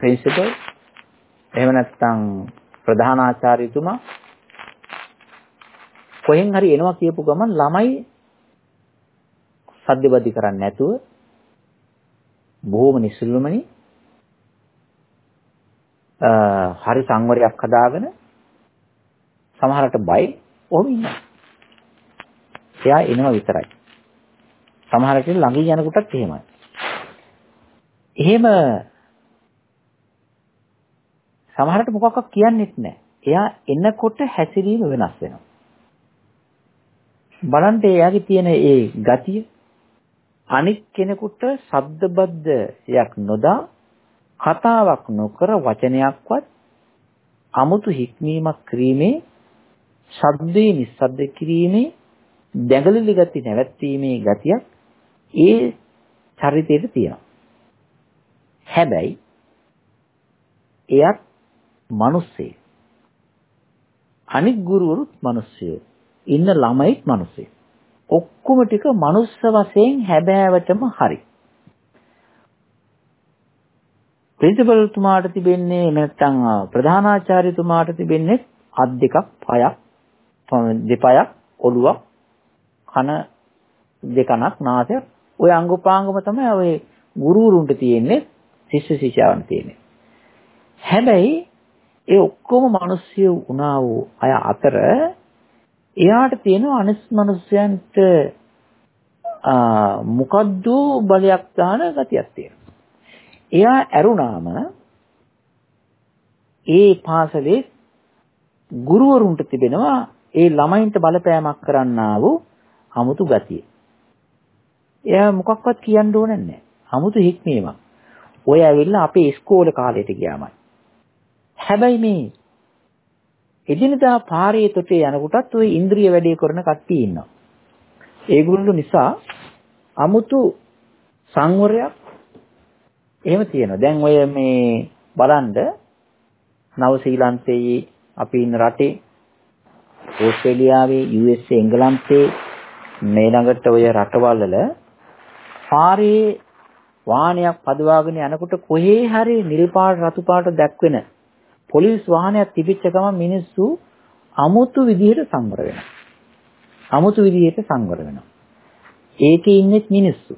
ප්‍රින්සිපල් එහෙම නැත්නම් ප්‍රධානාචාර්යතුමා කොහෙන් හරි එනවා කියපු ගමන් ළමයි සද්දබදි කරන්නේ නැතුව බොහොම නිසුළුමනි හරි සංවරයක් හදාගෙන සමහරට බයි ඔහොම ඉන්නවා. එයා එනවා විතරයි. සමහරට ළඟින් යනකොටත් එහෙමයි. එහෙම සමහරට මොකක්වත් කියන්නෙත් නැහැ. එයා එනකොට හැසිරීම වෙනස් වෙනවා. බලන්න එයාගේ තියෙන ඒ ගතිය අනික් කෙනෙකුට ශබ්දබද්ධයක් නොදා කතාවක් නොකර වචනයක්වත් අමුතු හික්මීමක් කිරීමේ ශබ්දේ නිස්සද්ද කිරීමේ දැඟලිලි ගති නැවැත්වීමේ ගතියක් ඒ චරිතයට තියෙනවා. හැබැයි එයත් මිනිස්සේ. අනික් ගුරුවරුත් මිනිස්සුයෝ. ඉන්න ළමයිත් මිනිස්සුයෝ. ඔක්කොම ටික මනුස්ස වශයෙන් හැබෑවටම හරි. ප්‍රින්සිපල් තුමාට තිබෙන්නේ නැත්නම් ප්‍රධානාචාර්යතුමාට තිබෙන්නේ අත් දෙකක් පයක් දෙපයක් ඔළුවක් කන දෙකනක් නාසයක් ওই අංගුපාංගම තමයි ඔය ගුරුවරුන්ට තියෙන්නේ ශිෂ්‍ය ශිෂ්‍යාවන් තියෙන්නේ. හැබැයි ඒ ඔක්කොම මිනිස්සු වුණා වූ අය අතර එයාට තියෙන අනිස් මිනිස්යන්ට මොකද්ද බලයක් දාන ගතියක් තියෙනවා. එයා ඇරුණාම ඒ පාසලේ ගුරුවරුන්ට තිබෙනවා ඒ ළමයින්ට බලපෑමක් කරන්නා වූ 아무තු ගතිය. එයා මොකක්වත් කියන්න ඕනේ නැහැ. 아무තු හික්මීමක්. ඔය ඇවිල්ලා අපේ ඉස්කෝල කාලයට ගියාමයි. හැබැයි මේ එදිනදා පාරේ තොටේ යනකොටත් ওই ඉන්ද්‍රිය වැඩේ කරන කට්ටිය ඉන්නවා. ඒගොල්ලෝ නිසා 아무තු සංවරයක් එහෙම තියෙනවා. දැන් ඔය මේ බලන්න නව ශ්‍රී ලංකේයේ අපි ඉන්න රටේ ඕස්ට්‍රේලියාවේ USA එංගලන්තේ මේ ළඟට ඔය රටවල් වල පාරේ වාහනයක් පදවාගෙන යනකොට කොහේ හරි නිල් පාට රතු පාට දැක්වෙන පොලිස් වාහනයක් තිබිච්ච ගමන් මිනිස්සු අමුතු විදිහට සංවර වෙනවා. අමුතු විදිහට සංවර වෙනවා. ඒකේ ඉන්නෙත් මිනිස්සු.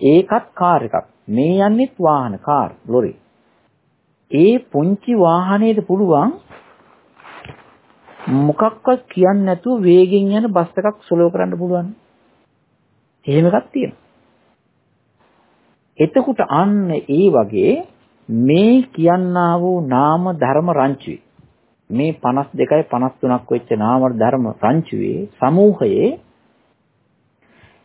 ඒකත් කාර් එකක්. මේ යන්නෙත් වාහන කාර් ලොරි. ඒ පුංචි වාහනේට පුළුවන් මොකක්වත් කියන්නේ නැතුව වේගෙන් යන බස් එකක් ස්ලෝ කරන්න පුළුවන්. එහෙම එකක් තියෙනවා. එතකොට අන්න ඒ වගේ මේ කියන්නා වූ නාම ධර්ම රංචුවේ මේ 52යි 53ක් වෙච්ච නාම ධර්ම රංචුවේ සමූහයේ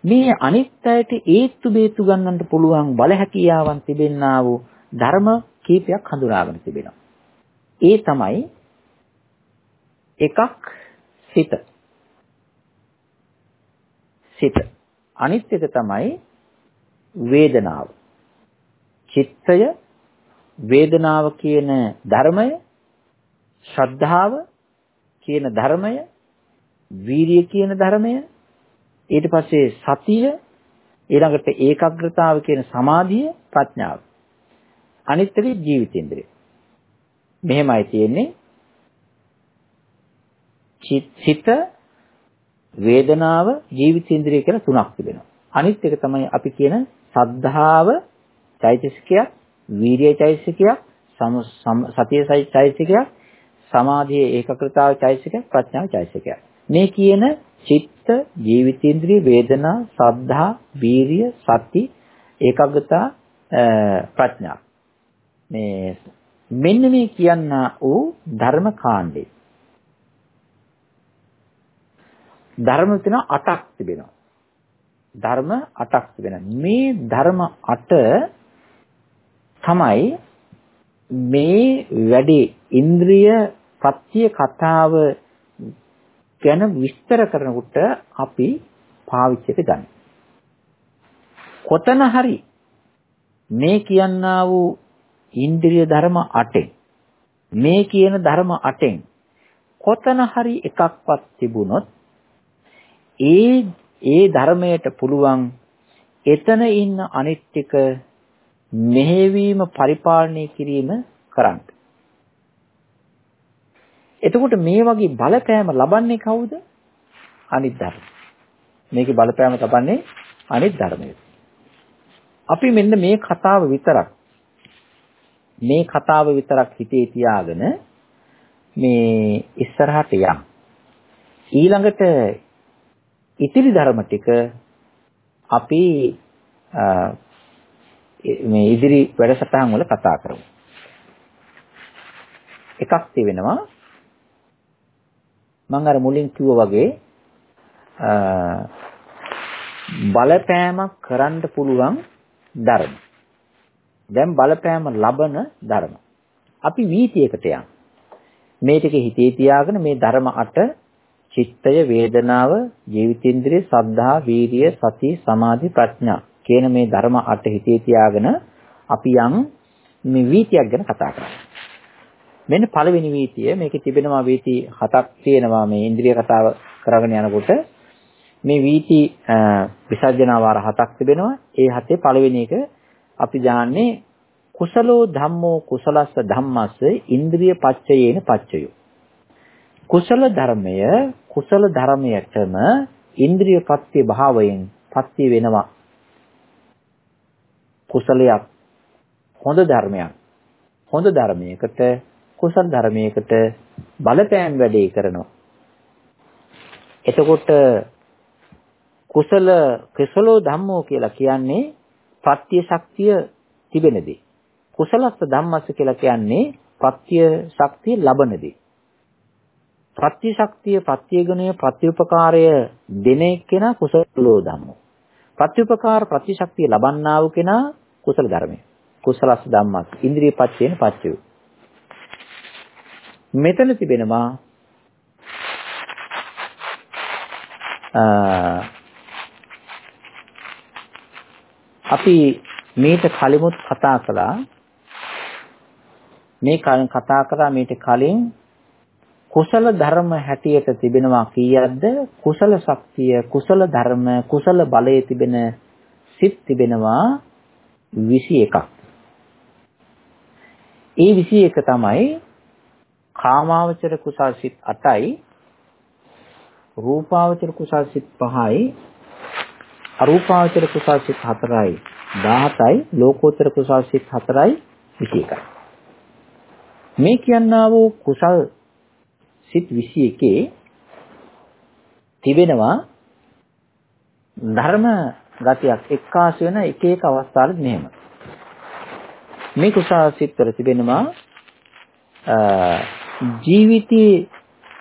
මේ අනිත්‍යයට ඒත්තු බේතු ගන්නන්න පුළුවන් බල හැකියාවන් තිබෙන්නා වූ ධර්ම කීපයක් හඳුනාගෙන තිබෙනවා. ඒ තමයි එකක් සිත. සිත. අනිත් එක තමයි වේදනාව. චිත්තය වේදනාව කියන ධර්මය ශ්‍රද්ධාව කියන ධර්මය වීරිය කියන ධර්මය ඊට පස්සේ සතිය ඊළඟට ඒකාග්‍රතාව කියන සමාධිය ප්‍රඥාව අනිත් එක ජීවිතේන්ද්‍රය මෙහෙමයි තියෙන්නේ සිත වේදනාව ජීවිතේන්ද්‍රය කියලා තුනක් තිබෙනවා. අනිත් එක තමයි අපි කියන සද්ධාව චෛතසිකයක් වීර්යය චෛතසිකයක් සතිය චෛතසිකයක් සමාධියේ ඒකකෘතාව චෛතසිකයක් ප්‍රඥාව චෛතසිකයක් මේ කියන චිත්ත ජීවිතේන්ද්‍රිය වේදනා සද්ධා වීර්ය සති ඒකග්‍රතා ප්‍රඥා. මේ මෙන්න මේ කියනා වූ ධර්ම කාණ්ඩේ ධර්ම තියෙන 8ක් තිබෙනවා ධර්ම 8ක් තිබෙනවා මේ ධර්ම 8 තමයි මේ වැඩි ඉන්ද්‍රිය පත්‍ය කතාව ගැන විස්තර කරනකොට අපි පාවිච්චිට ගන්න. කොතන හරි මේ කියන්නා වූ ඉන්ද්‍රිය ධර්ම 8 මේ කියන ධර්ම 8 කොතන හරි එකක්වත් තිබුණොත් ඒ ඒ ධර්මයට පුළුවන් එතන ඉන්න අනිත් ටික මෙහෙවීම පරිපාලනය කිරීම කරන්න. එතකොට මේ වගේ බලපෑම ලබන්නේ කවුද? අනිත් ධර්ම. මේකේ බලපෑම ලබන්නේ අනිත් ධර්මය. අපි මෙන්න මේ කතාව විතරක් මේ කතාව විතරක් හිතේ තියාගෙන මේ ඉස්සරහට යන්න. ඊළඟට ඉතිරි ධර්ම ටික අපි මේ ඉදිරි වැඩසටහන් වල කතා කරමු. එකක් තිබෙනවා මම අර මුලින් කිව්වා වගේ බලපෑමක් කරන්න පුළුවන් ධර්ම. දැන් බලපෑම ලබන ධර්ම. අපි වීතියකට යන්. මේ ටික හිතේ තියාගෙන මේ ධර්ම අට චිත්තය වේදනාව ජීවිතේන්ද්‍රය සද්ධා වීරිය සති සමාධි ප්‍රඥා කියන මේ ධර්ම අට හිතේ තියාගෙන අපි යම් මේ වීතියක් ගැන කතා කරමු. මෙන්න පළවෙනි වීතිය මේකේ තිබෙනවා වීති හතක් තියෙනවා මේ ඉන්ද්‍රිය කතාව කරගෙන යනකොට. මේ වීති විසර්ජන වාර හතක් තිබෙනවා. ඒ හතේ පළවෙනි එක අපි දාන්නේ කුසලෝ ධම්මෝ කුසලස්ස ධම්මස්ස ඉන්ද්‍රිය පච්චයේන පච්චයෝ. කුසල ධර්මය කුසල ධර්මයටම ඉන්ද්‍රිය පත්‍ය භාවයෙන් පත්‍ය වෙනවා කුසලයක් හොඳ ධර්මයක් හොඳ ධර්මයකට කුසල ධර්මයකට බලපෑම් වැඩේ කරනවා. එතකොට කුසල කුසලෝ ධම්මෝ කියලා කියන්නේ පත්‍ය ශක්තිය තිබෙන දේ. කුසලස්ස ධම්මස්ස කියලා කියන්නේ පත්‍ය ශක්තිය ලබන දේ. පත්‍ය ශක්තිය පත්‍ය ගුණය ප්‍රතිඋපකාරය දෙන එක්කෙනා කුසලෝ ධම්මෝ. ප්‍රතිඋපකාර ප්‍රති ශක්තිය ලබන්නා වූ කෙනා කුසල ධර්මය. කුසලස්ස ධම්මස් ඉන්ද්‍රිය පච්චේන පච්චයෝ. මෙතන තිබෙනවා අපි මේට කලිමුත් කතා කළා මේ කලින් කතා කරා මේට කලින් කුසල ධර්ම හැටියට තිබෙනවා කීයක්ද? කුසල ශක්තිය කුසල ධර්ම කුසල බලයේ තිබෙන සිත් තිබෙනවා 21ක් ඒ 21 තමයි කාමාවචර කුසල් සිත් 8යි රූපාවචර කුසල් සිත් 5යි අරූපාවචර කුසල් සිත් 4යි 17යි ලෝකෝත්තර කුසල් සිත් 4යි 21යි මේ කියන්නා වූ කුසල් සිත් 21 තිබෙනවා ධර්ම ගතියක් එක්කාසු වෙන එක එක අවස්ථාවල මෙහෙම මේ කුසල් සිත් වල තිබෙනවා ජීවිතයේ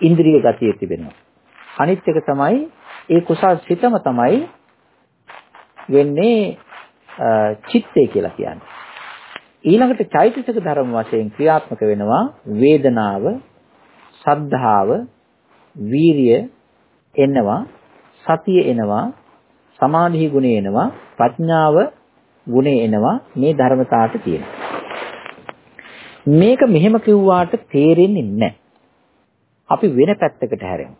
ඉන්ද්‍රිය ගතිය තිබෙනවා. අනිත් එක තමයි ඒ කුසල් සිතම තමයි වෙන්නේ චිත්තය කියලා කියන්නේ. ඊළඟට චෛතසික ධර්ම වශයෙන් ක්‍රියාත්මක වෙනවා වේදනාව, සද්ධාව, වීරිය එනවා, සතිය එනවා, සමාධි ගුණය එනවා, ප්‍රඥාව ගුණය එනවා මේ ධර්මතාවට තියෙනවා. මේක මෙහෙම කිව්වාට තේරෙන්නේ නැහැ. අපි වෙන පැත්තකට හැරෙමු.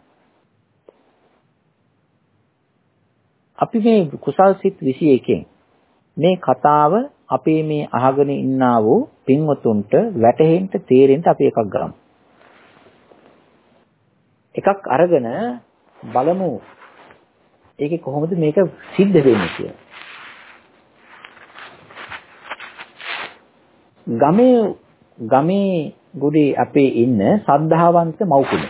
අපි මේ කුසල් සිත් 21කින් මේ කතාව අපේ මේ අහගෙන ඉන්නා වූ පින්වතුන්ට වැටහෙන්න තේරෙන්න අපි එකක් ගමු. එකක් අරගෙන බලමු ඒකේ කොහොමද මේක සිද්ධ වෙන්නේ කියලා. ගමේ ගමේ ගුඩි අපේ ඉන්න සද්ධාවන්ත මව්කුණු.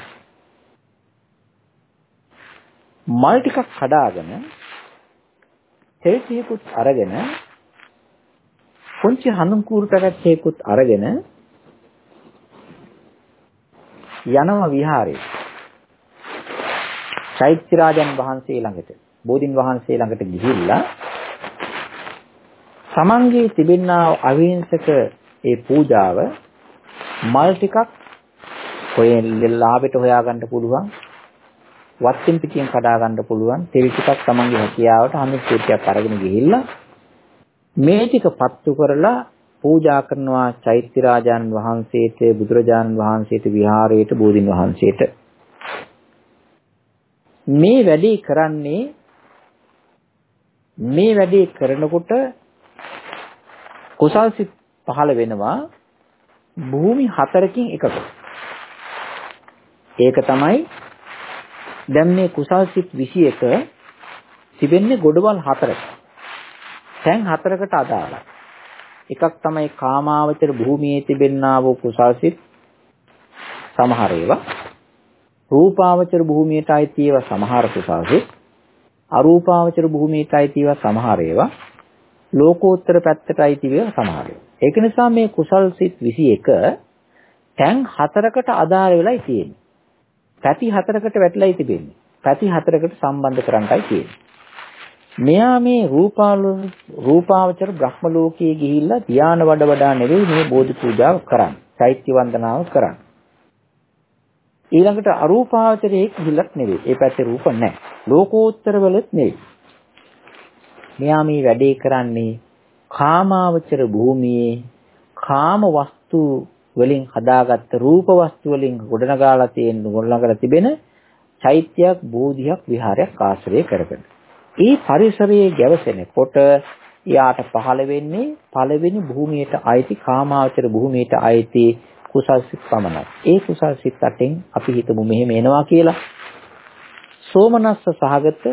මල් ටිකක් කඩාගෙන තෙල් ටිකකුත් අරගෙන පුංචි හඳුන් කූරු පැකට්ටයකුත් අරගෙන යනවා විහාරේ. චෛත්‍ය රාජන් වහන්සේ ළඟට බෝධින් වහන්සේ ළඟට ගිහිල්ලා තමන්ගේ තිබෙනා අවිහිංසක ඒ පූජාව මල් ටිකක් ඔය ලාභෙට හොයාගන්න පුළුවන් වත්තින් පිටියෙන් කඩා ගන්න පුළුවන් තෙල් ටිකක් තමන්ගේ හැකියාවට හඳුන් කුට්ටියක් අරගෙන ගිහිල්ලා මේ ටික පත්තු කරලා පූජා කරනවා චෛත්‍ය රාජාන් වහන්සේට බුදුරජාණන් වහන්සේට විහාරයට බෝධින් වහන්සේට. මේ වැඩේ කරන්නේ මේ වැඩේ කරනකොට කුසල් සිත් පහළ වෙනවා භූමි හතරකින් එකක. ඒක තමයි දැන් මේ කුසල් සිත් 21 තිබෙන්නේ ගොඩවල් හතරක. තැන් හතරකට අදාළයි. එකක් තමයි කාමාවචර භූමියේ තිබෙන්නා වූ කුසල්සිත සමහර ඒවා රූපාවචර භූමියට අයිති ඒවා සමහර කුසල්සිත අරූපාවචර භූමියට අයිති ඒවා සමහර ඒවා ලෝකෝත්තර පැත්තට අයිති ඒවා සමහර ඒවා. ඒක නිසා මේ කුසල්සිත 21 තැන් හතරකට අදාළ වෙලායි තියෙන්නේ. පැති හතරකට වැටලායි තිබෙන්නේ. පැති හතරකට සම්බන්ධ කරන්නයි තියෙන්නේ. මෙයා මේ රූපාලු රූපාවචර බ්‍රහ්ම ලෝකයේ ගිහිල්ලා ධානය වඩ වඩා නෙවෙයි මේ බෝධි පූජාව කරන්නේ. චෛත්‍ය වන්දනාව කරන්නේ. ඊළඟට අරූපාවචරයේ ගිහිල්ලක් නෙවෙයි. ඒ පැත්තේ රූප නැහැ. ලෝකෝත්තර වලත් නෙවෙයි. මෙයා මේ වැඩේ කරන්නේ කාමාවචර භූමියේ කාම වස්තු වලින් හදාගත්ත රූප වස්තු වලින් ගොඩනගාලා තියෙන ගොඩනගලා තිබෙන චෛත්‍යයක් බෝධියක් විහාරයක් ආශ්‍රය කරගෙන. ඒ පරිසරයේ ගැවසෙනකොට යාට පහළ වෙන්නේ පළවෙනි භූමියට අයිති කාමාවචර භූමියට අයිති කුසල් සිත් පමණයි. ඒ කුසල් සිත් අටෙන් අපි හිතමු මෙහෙම එනවා කියලා. සෝමනස්ස සහගත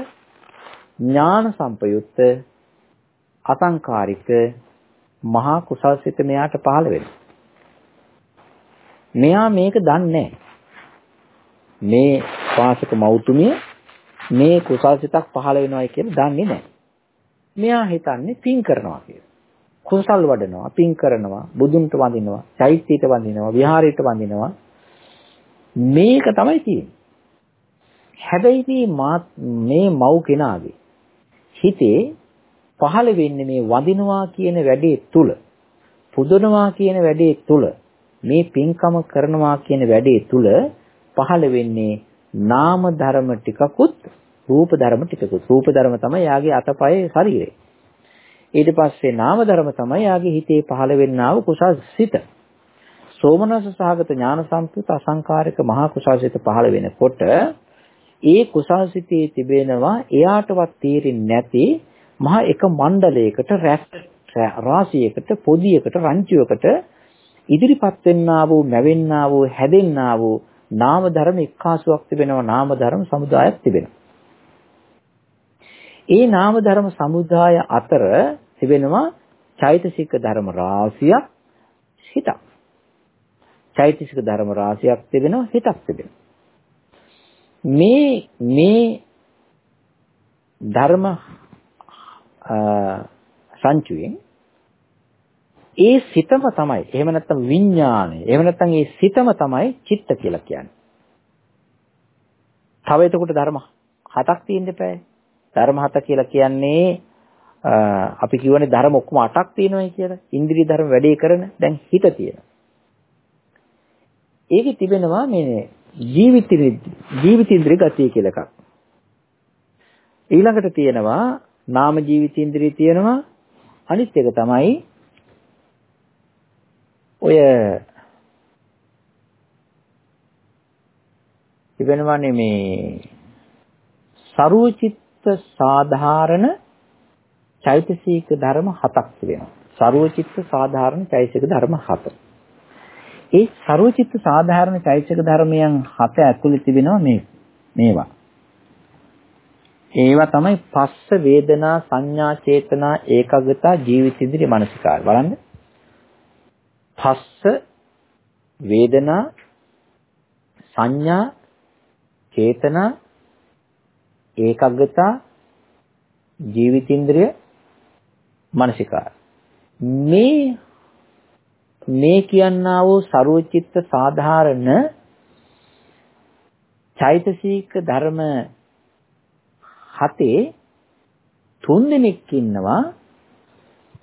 ඥාන සංපයුක්ත අසංකාරික මහා කුසල් සිත මෙයාට පහළ වෙනවා. මෙයා මේක දන්නේ මේ වාසක මෞතුමිය මේ කුසල් සිතක් පහළ වෙනවයි කියලා දන්නේ නැහැ. මෙයා හිතන්නේ පින් කරනවා කියලා. කුසල් වඩනවා, පින් කරනවා, බුදුන්ට වඳිනවා, චෛත්‍යයට වඳිනවා, විහාරයට වඳිනවා. මේක තමයි තියෙන්නේ. හැබැයි මේ මව් කෙනාගේ හිතේ පහළ වෙන්නේ මේ වඳිනවා කියන වැඩේ තුල පුදනවා කියන වැඩේ තුල මේ පින්කම කරනවා කියන වැඩේ තුල පහළ වෙන්නේ නාම ධර්ම ටිකකුත් රූප ධර්ම ටිකකුත් රූප ධර්ම තමයි යාගේ අතපය ශරීරය ඊට පස්සේ නාම ධර්ම තමයි යාගේ හිතේ පහළ වෙන්නා වූ කුසල් සිත සෝමනස සහගත ඥාන සම්පූත අසංකාරික මහා කුසල් සිත පහළ වෙනකොට ඒ කුසල් සිතේ තිබෙනවා එයාටවත් තේරෙන්නේ නැති මහා එක මණ්ඩලයකට රැස් රාශියකට පොදියකට රංචුවකට ඉදිරිපත් වෙන්නා වූ මැවෙන්නා වූ හැදෙන්නා වූ නාම ධර්ම එක්කාසුවක් තිබෙනවා නාම ධර්ම සමුදායක් තිබෙනවා. ඒ නාම ධර්ම සමුදාය අතර තිබෙනවා චෛතසික ධර්ම රාශියක් හිතක්. චෛතසික ධර්ම රාශියක් තිබෙනවා හිතක් තිබෙනවා. මේ මේ ධර්ම සංචුයෙන් ඒ සිතම තමයි. එහෙම නැත්නම් විඥානය. එහෙම නැත්නම් ඒ සිතම තමයි චිත්ත කියලා කියන්නේ. තව එතකොට ධර්ම හතක් තියෙන්න එපායි. ධර්ම හත කියලා කියන්නේ අපි කියවනේ ධර්ම ඔක්කොම අටක් තියෙනවායි කියලා. ඉන්ද්‍රිය ධර්ම වැඩේ කරන දැන් හිත තියෙනවා. ඒකේ තිබෙනවා මේ ජීවිත ජීවිතේන්ද්‍රිය ගතිය කියලා එකක්. ඊළඟට තියෙනවා නාම ජීවිතේන්ද්‍රිය තියෙනවා අනිත් එක තමයි ඔය ඉවෙනවනේ මේ ਸਰවචිත්ත සාධාරණ චෛතසික ධර්ම හතක් තිබෙනවා. ਸਰවචිත්ත සාධාරණ චෛතසික ධර්ම හත. ඒ ਸਰවචිත්ත සාධාරණ චෛතසික ධර්මයන් හත ඇතුළේ තිබෙනවා මේ මේවා. ඒවා තමයි පස්ස වේදනා සංඥා චේතනා ඒකාගතා ජීවිත ඉදිරි මනසිකාර බලන්න. පස්ස වේදනා සංඥා චේතනා ඒකාගතා ජීවිතේන්ද්‍රය මානසිකාර මේ මේ කියන්නා වූ ਸਰවචිත්ත සාධාරණ චෛතසික ධර්ම හතේ තුන් දෙනෙක් ඉන්නවා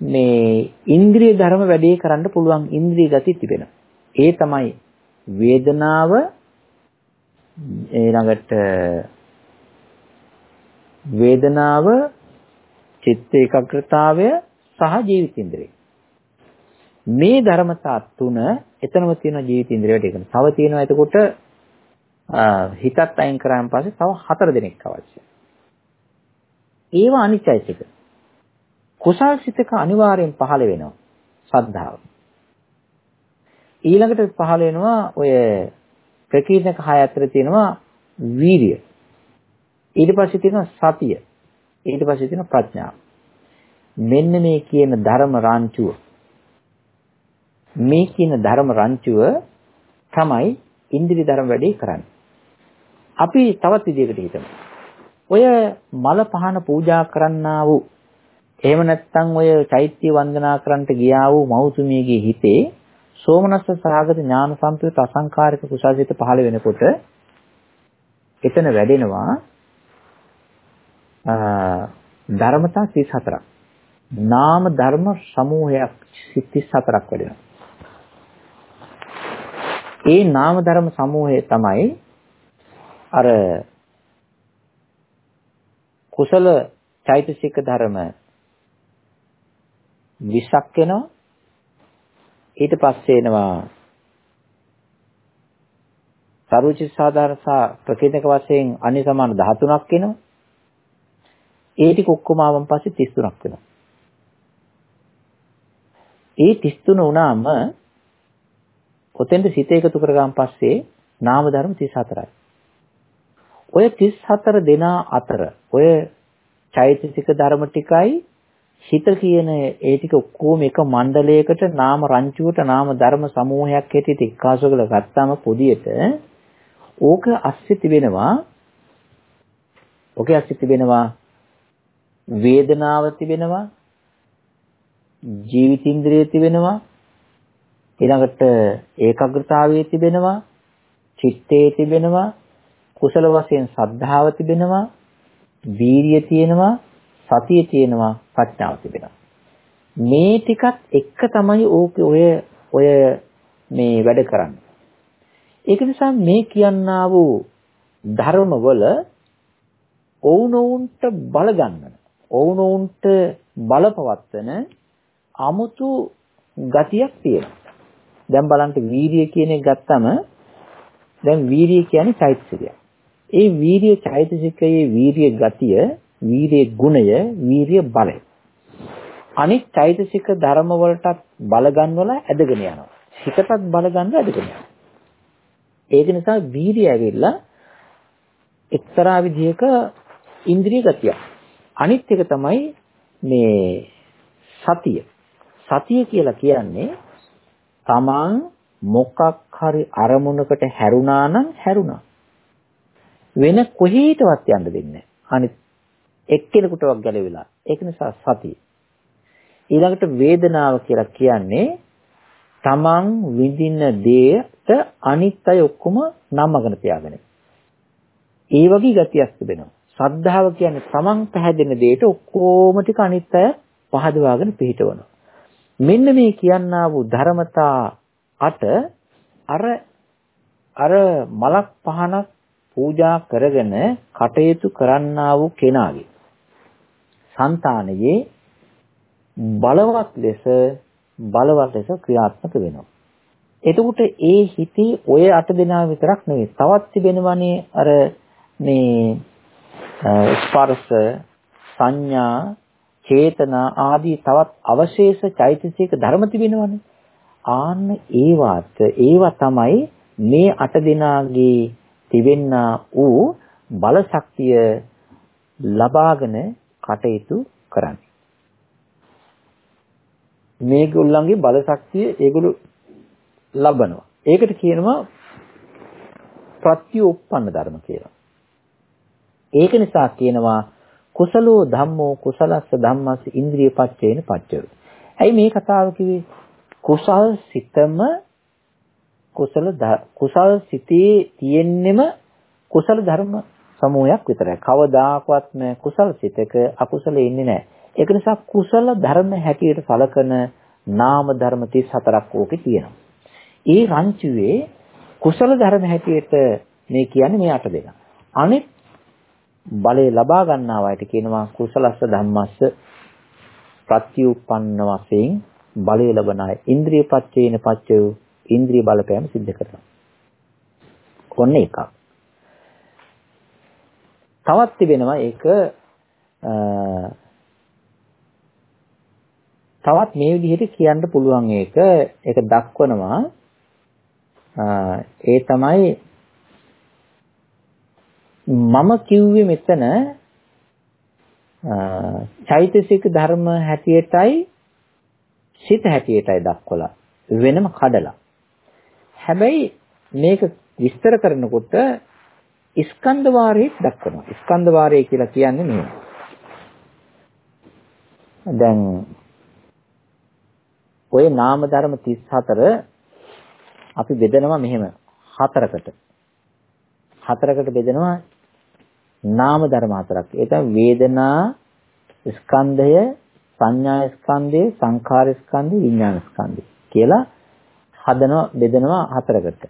මේ ඉන්ද්‍රිය ධර්ම වැඩේ කරන්න පුළුවන් ඉන්ද්‍රිය ගති තිබෙනවා. ඒ තමයි වේදනාව ඊළඟට වේදනාව චිත්ත ඒකාග්‍රතාවය සහ ජීවිතේන්ද්‍රය. මේ ධර්මතා තුන එතනම තියෙන ජීවිතේන්ද්‍රය වැඩ කරන. තව තියෙනවා එතකොට හිතත් අයින් කරාන් පස්සේ තව හතර දෙනෙක් අවශ්‍යයි. ඒවා අනිත්‍යයිසික. කුසල් සිතක අනිවාර්යෙන් පහළ වෙනවා ශ්‍රද්ධාව. ඊළඟට පහළ වෙනවා ඔය ප්‍රකීර්ණක හය අතර තියෙනවා වීරිය. ඊට පස්සේ තියෙනවා සතිය. ඊට පස්සේ තියෙනවා ප්‍රඥාව. මෙන්න මේ කියන ධර්ම රාංචුව මේ කියන ධර්ම රංචුව තමයි ඉන්ද්‍රිය ධර්ම වැඩේ කරන්නේ. අපි තවත් විදිහකට හිතමු. ඔය මල පහන පූජා කරන්නා වූ එහෙම නැත්නම් ඔය චෛත්‍ය වන්දනා කරන්නට ගියා වූ මෞතුමියගේ හිතේ සෝමනස්ස සාගත ඥාන සම්ප්‍රයුක්ත අසංකාරික කුසල්සිත පහළ වෙනකොට එතන වැඩෙනවා ධර්මතා 34ක්. නාම ධර්ම සමූහයක් 34ක් වැඩෙනවා. ඒ නාම ධර්ම සමූහය තමයි අර කුසල චෛතසික ධර්ම 20ක් වෙනවා ඊට පස්සේ එනවා සරුචි සාධාරසා ප්‍රකේතක වශයෙන් අනි සමාන 13ක් එනවා ඒ ටික ඔක්කොම ආවන් පස්සේ 33ක් වෙනවා ඒ 33 වුණාම ඔතෙන්ද සිත එකතු කරගන් පස්සේ නාම ධර්ම 34යි. ඔය 34 දෙනා අතර ඔය චෛතසික ධර්ම ටිකයි හිත කියන ඒ ටික ඔක්කොම එක මණ්ඩලයකට නාම රංචුවට නාම ධර්ම සමූහයක් හැටියට එක්කාසු කරලා ගත්තාම පොදියට ඕක අස්සේ තිබෙනවා ඕකේ අස්සේ තිබෙනවා වේදනාව තිබෙනවා ජීවිතින්ද්‍රිය තිබෙනවා ඊළඟට ඒකාග්‍රතාවයේ තිබෙනවා චිත්තයේ තිබෙනවා කුසල වශයෙන් සද්ධාව තිබෙනවා වීරිය තියෙනවා සතිය තියෙනවා ප්‍රඥාව තිබෙනවා. මේ ටිකත් එක තමයි ඕකේ ඔය ඔය මේ වැඩ කරන්නේ. ඒක නිසා මේ කියන්නා වූ ධර්මවල ඔවුනොවුන්ට බල ගන්නන ඔවුනොවුන්ට බලපවත්තන 아무තු ගතියක් තියෙනවා දැන් බලන්න වීරිය කියන එක ගත්තම දැන් වීරිය කියන්නේ චෛතසිකය. ඒ වීරිය චෛතසිකයේ වීරිය ගතිය, වීරිය ගුණය, වීරිය බලය. අනිත් චෛතසික ධර්ම වලටත් බල ගන්නවලා ඇදගෙන යනවා. හිතටත් බල ගන්න ඇදගෙන යනවා. ඒක නිසා වීරිය ඇවිල්ලා එක්තරා විදිහක ඉන්ද්‍රිය ගතිය. අනිත් එක තමයි මේ සතිය. සතිය කියලා කියන්නේ තමන් මොකක් හරි අරමුණකට හැරුණා නම් හැරුණා. වෙන කොහේටවත් යන්න දෙන්නේ අනිත් එක්කෙනෙකුටවත් ගැලවිලා. ඒක නිසා සතිය. ඊළඟට වේදනාව කියලා කියන්නේ තමන් විඳින දේට අනිත් අය ඔක්කොම නම්මගෙන තියාගෙන. ඒ වගේ ගතියක් තිබෙනවා. සද්ධාව කියන්නේ තමන් පැහැදෙන දේට ඔක්කොම ටික අනිත් අය පහදවාගෙන පිළිටවනවා. මෙන්න මේ කියන්නා වූ ධර්මතා අට අර අර මලක් පහනක් පූජා කරගෙන කටයුතු කරන්නා වූ කෙනාගේ సంతානයේ බලවත් ලෙස බලවත් ලෙස ක්‍රියාත්මක වෙනවා. එතකොට ඒ හිතේ ඔය අට දෙනා විතරක් නෙවෙයි තවත් තිබෙනවනේ අර මේ Uh, ස්පර්ශ සංඥා චේතනා ආදී තවත් අවශේෂ චෛතසික ධර්ම තිබෙනවනේ. ආන්න ඒවත් ඒවා තමයි මේ අට දෙනාගේ තිබෙන්නා වූ බල ශක්තිය ලබාගෙන කටයුතු කරන්නේ. මේගොල්ලන්ගේ බල ශක්තිය ඒගොල්ලෝ ලබනවා. ඒකට කියනවා ප්‍රත්‍යෝපන්න ධර්ම කියලා. ඒක නිසා කියනවා කුසලෝ ධම්මෝ කුසලස්ස ධම්මස්ස ඉන්ද්‍රිය පච්චේන පච්චය. ඇයි මේ කතාව කිව්වේ? කුසල් සිතම කුසල කුසල් සිතේ තියෙන්නෙම කුසල ධර්ම සමූහයක් විතරයි. කවදාකවත් මේ කුසල සිතක අකුසල ඉන්නේ නැහැ. ඒක නිසා කුසල ධර්ම හැටියට සලකන නාම ධර්ම 34ක් ඕකේ තියෙනවා. ඒ රංචුවේ කුසල ධර්ම හැටියට මේ කියන්නේ මේ අට දෙක. අනිත් බලය ලබා ගන්නා අයට කියනවා කුසලස්ස ධම්මස්ස ප්‍රත්‍යুৎপন্ন වශයෙන් බලය ලබන අය ඉන්ද්‍රිය පච්චේන පච්චය ඉන්ද්‍රිය බලපෑම සිද්ධ කරනවා. ඔන්න එකක්. තවත් තිබෙනවා ඒක තවත් මේ විදිහට කියන්න පුළුවන් ඒක ඒක දක්වනවා ඒ තමයි මම කිව්වේ මෙතන චෛතසික ධර්ම හැටියටයි සිත හැටියටයි දක්වලා වෙනම කඩලා. හැබැයි මේක විස්තර කරනකොට ස්කන්ධ වාරයේ දක්වනවා. ස්කන්ධ වාරය කියලා කියන්නේ මෙහෙම. දැන් ඔය නාම ධර්ම 34 අපි බෙදනවා මෙහෙම හතරකට. හතරකට බෙදනවා නාම ධර්ම හතරක්. ඒ තමයි වේදනා ස්කන්ධය, සංඥා ස්කන්ධය, සංඛාර ස්කන්ධය, විඥාන ස්කන්ධය කියලා හදනවා බෙදනවා හතරකට.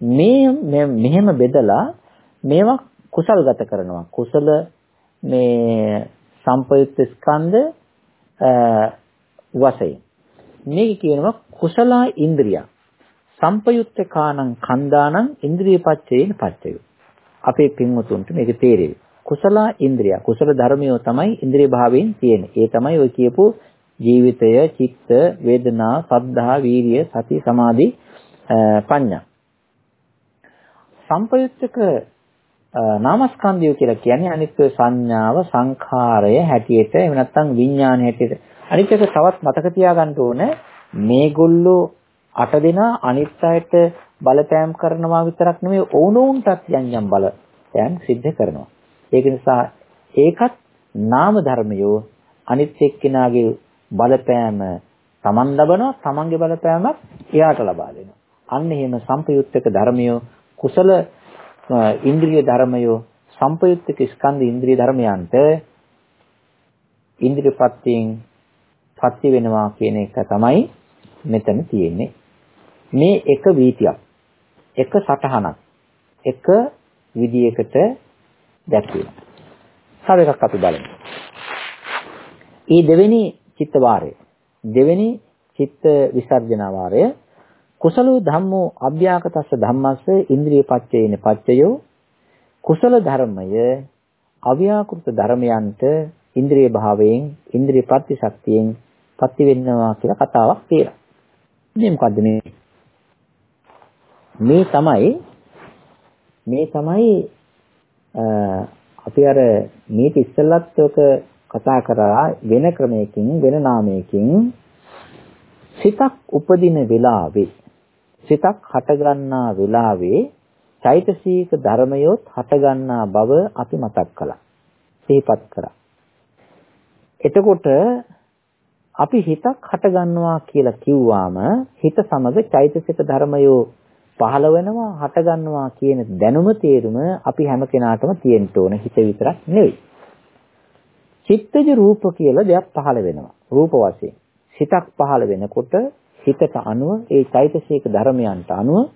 මේ මෙහෙම බෙදලා මේවා කුසල්ගත කරනවා. කුසල මේ සම්පයුක්ත ස්කන්ධ වශයෙන්. මේක කියනවා කුසල ඉන්ද්‍රිය. සම්පයුක්ත කාණං කන්දානං ඉන්ද්‍රිය පච්චේන පච්චය. අපේ පින්වතුන්ට මේක තේරෙයි. කුසල ඉන්ද්‍රිය කුසල ධර්මියෝ තමයි ඉන්ද්‍රිය භාවයෙන් තියෙන්නේ. ඒ තමයි ඔය කියපු ජීවිතය, චිත්ත, වේදනා, සද්ධා, වීරිය, සති, සමාධි, ප්‍රඥා. සම්පයුක්තක නාමස්කන්ධය කියලා කියන්නේ අනිත් සංඥාව සංඛාරය හැටියට එහෙම නැත්නම් විඥාන හැටියට අනිත් එක තවත් මතක තියාගන්න ඕනේ මේගොල්ලෝ අට දෙනා අනිත් අයට බලපෑම් කරනවා විතරක් නෙමෙයි ඕනෝන්ටත් යම් යම් බලපෑම් සිද්ධ කරනවා. ඒක නිසා ඒකත් නාම ධර්මයෝ අනිත් එක්කෙනාගේ බලපෑම Taman ලබනවා Tamanගේ බලපෑමක් එයාට ලබා දෙනවා. අන්න එහෙම සම්පයුත්තක ධර්මයෝ කුසල ඉන්ද්‍රිය ධර්මයෝ සම්පයුක්තක ස්කන්ධ ඉන්ද්‍රිය ධර්මයන්ට ඉන්ද්‍රියපත්යෙන් පත්‍ය වෙනවා කියන එක තමයි මෙතන තියෙන්නේ. මේ එක වීතියක්, එක සටහනක්, එක විදියකට දැක්වීම. තව එකක් අපි බලමු. ඊ දෙවෙනි චිත්ත වාරය. දෙවෙනි චිත්ත විසර්ජන වාරය කුසලෝ ධම්මෝ අභ්‍යාකතස්ස ධම්මස්ස ඉන්ද්‍රිය පච්චේන පච්චයෝ කුසල ධර්මය අව්‍යාකෘත ධර්මයන්ට ඉන්ද්‍රිය භාවයෙන් ඉන්ද්‍රිය ප්‍රතිශක්තියෙන් පත්ති වෙනවා කියලා කතාවක් තියෙනවා. මේ මොකද්ද මේ? මේ තමයි මේ තමයි අපි අර මේක ඉස්සෙල්ලත් ඔක කතා කරා වෙන ක්‍රමයකින් වෙන නාමයකින් සිතක් උපදින වෙලාවේ සිතක් හටගන්නා වෙලාවේ චෛතසික ධර්මයොත් හටගන්නා බව අපි මතක් කළා. සිහිපත් කරා. එතකොට අපි හිතක් හටගන්නවා කියලා කිව්වාම හිත සමග චෛතසික ධර්මයෝ පහළ වෙනවා හටගන්නවා කියන දැනුම තේරුම අපි හැම කෙනාටම තියෙන්න ඕන හිත විතරක් නෙවෙයි. චිත්තජ රූප කියලා දෙයක් පහළ වෙනවා. රූප වශයෙන්. සිතක් පහළ වෙනකොට හිතට අනුව ඒ චෛතසික ධර්මයන්ට අනුව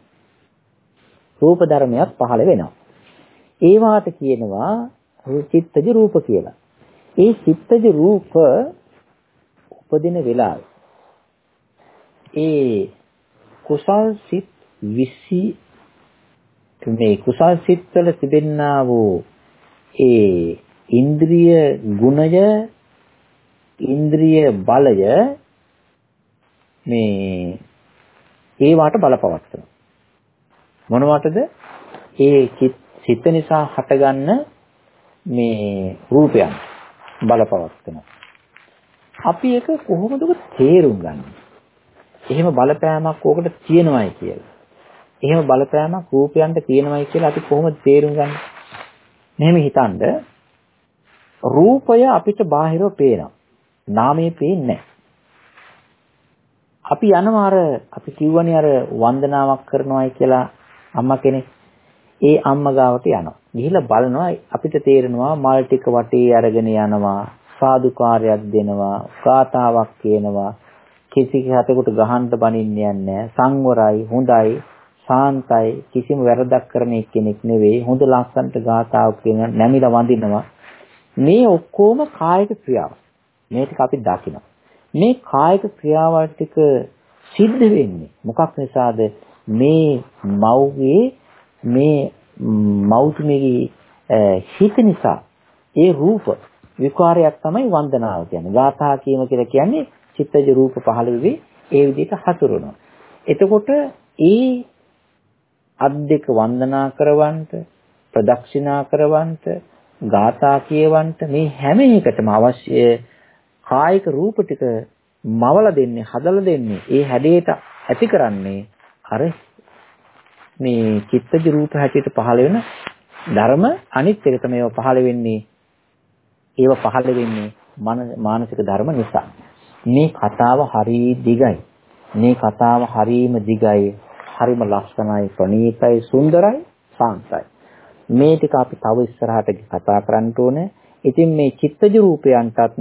රූප ධර්මයක් පහළ වෙනවා. ඒ වාට කියනවා චිත්තජ රූප කියලා. ඒ චිත්තජ රූප උපදින වෙලාව ඒ කුසල් සිත් 20 මේ කුසල් සිත් වල තිබෙන්නා වූ ඒ ඉන්ද්‍රිය ගුණය ඉන්ද්‍රිය බලය මේ ඒ වාට බලපවත්වන. මොනවටද? ඒ සිත නිසා හටගන්න මේ රූපයන් බලපවත්වන. අපි එක කොහොමද තේරුම් ගන්න? එහෙම බලපෑමක් ඕකට තියෙනවයි කියලා. එහෙම බලපෑමක් රූපයන්ට තියෙනවයි කියලා අපි කොහොමද තේරුම් ගන්න මෙහෙම හිතනද රූපය අපිට බාහිරව පේනවා නාමයේ පේන්නේ නැහැ අපි යනවා අර අපි කිව්වනේ අර වන්දනාවක් කරනවායි කියලා අම්මා කෙනෙක්. ඒ අම්මා ගාවට යනවා. ගිහිල්ලා බලනවා අපිට තේරෙනවා මල් ටික වටේ අරගෙන යනවා. සාදුකාරයක් දෙනවා. ගාතාවක් කියනවා. කිසි කෙනෙකුට ගහන්න බනින්නේ නැහැ. සංවරයි, හොඳයි, සාන්තයි, කිසිම වැරදක් කරන කෙනෙක් නෙවෙයි. හොඳ ලස්සනට ගාතාවක් කියන නැමිලා වඳිනවා. මේ ඔක්කොම කායික ක්‍රියාව. මේ ටික අපි දකිනවා. මේ කායික ක්‍රියාවල් ටික සිද්ධ වෙන්නේ මොකක් නිසාද මේ මව්ගේ මේ මෞතුමියගේ හිත නිසා ඒ රූප විකාරයක් තමයි වන්දනාව කියන්නේ. ගාථා කීම කියලා කියන්නේ චිත්තජ රූප පහළ වෙවි ඒ විදිහට හසුරනවා. එතකොට ඒ අත් දෙක වන්දනා කරවන්ට ප්‍රදක්ෂිනා කරවන්ට ගාථා කියවන්ට මේ හැම එකටම අවශ්‍ය කායික රූප ටික මවල දෙන්නේ හදලා දෙන්නේ. ඒ හැඩයට ඇති කරන්නේ අර මේ චිත්තජ රූප හැටියට පහළ වෙන ධර්ම අනිත් එක තමයි පහළ වෙන්නේ. ඒව පහළ වෙන්නේ මානසික ධර්ම නිසා. මේ කතාව හරි දිගයි. මේ කතාව හරීම දිගයි. හරිම ලස්සනයි ප්‍රණීතයි සුන්දරයි සාන්තයි මේ ටික අපි තව ඉස්සරහට කතා කරන්න ඕනේ ඉතින් මේ චිත්තජ රූපයන්ටත්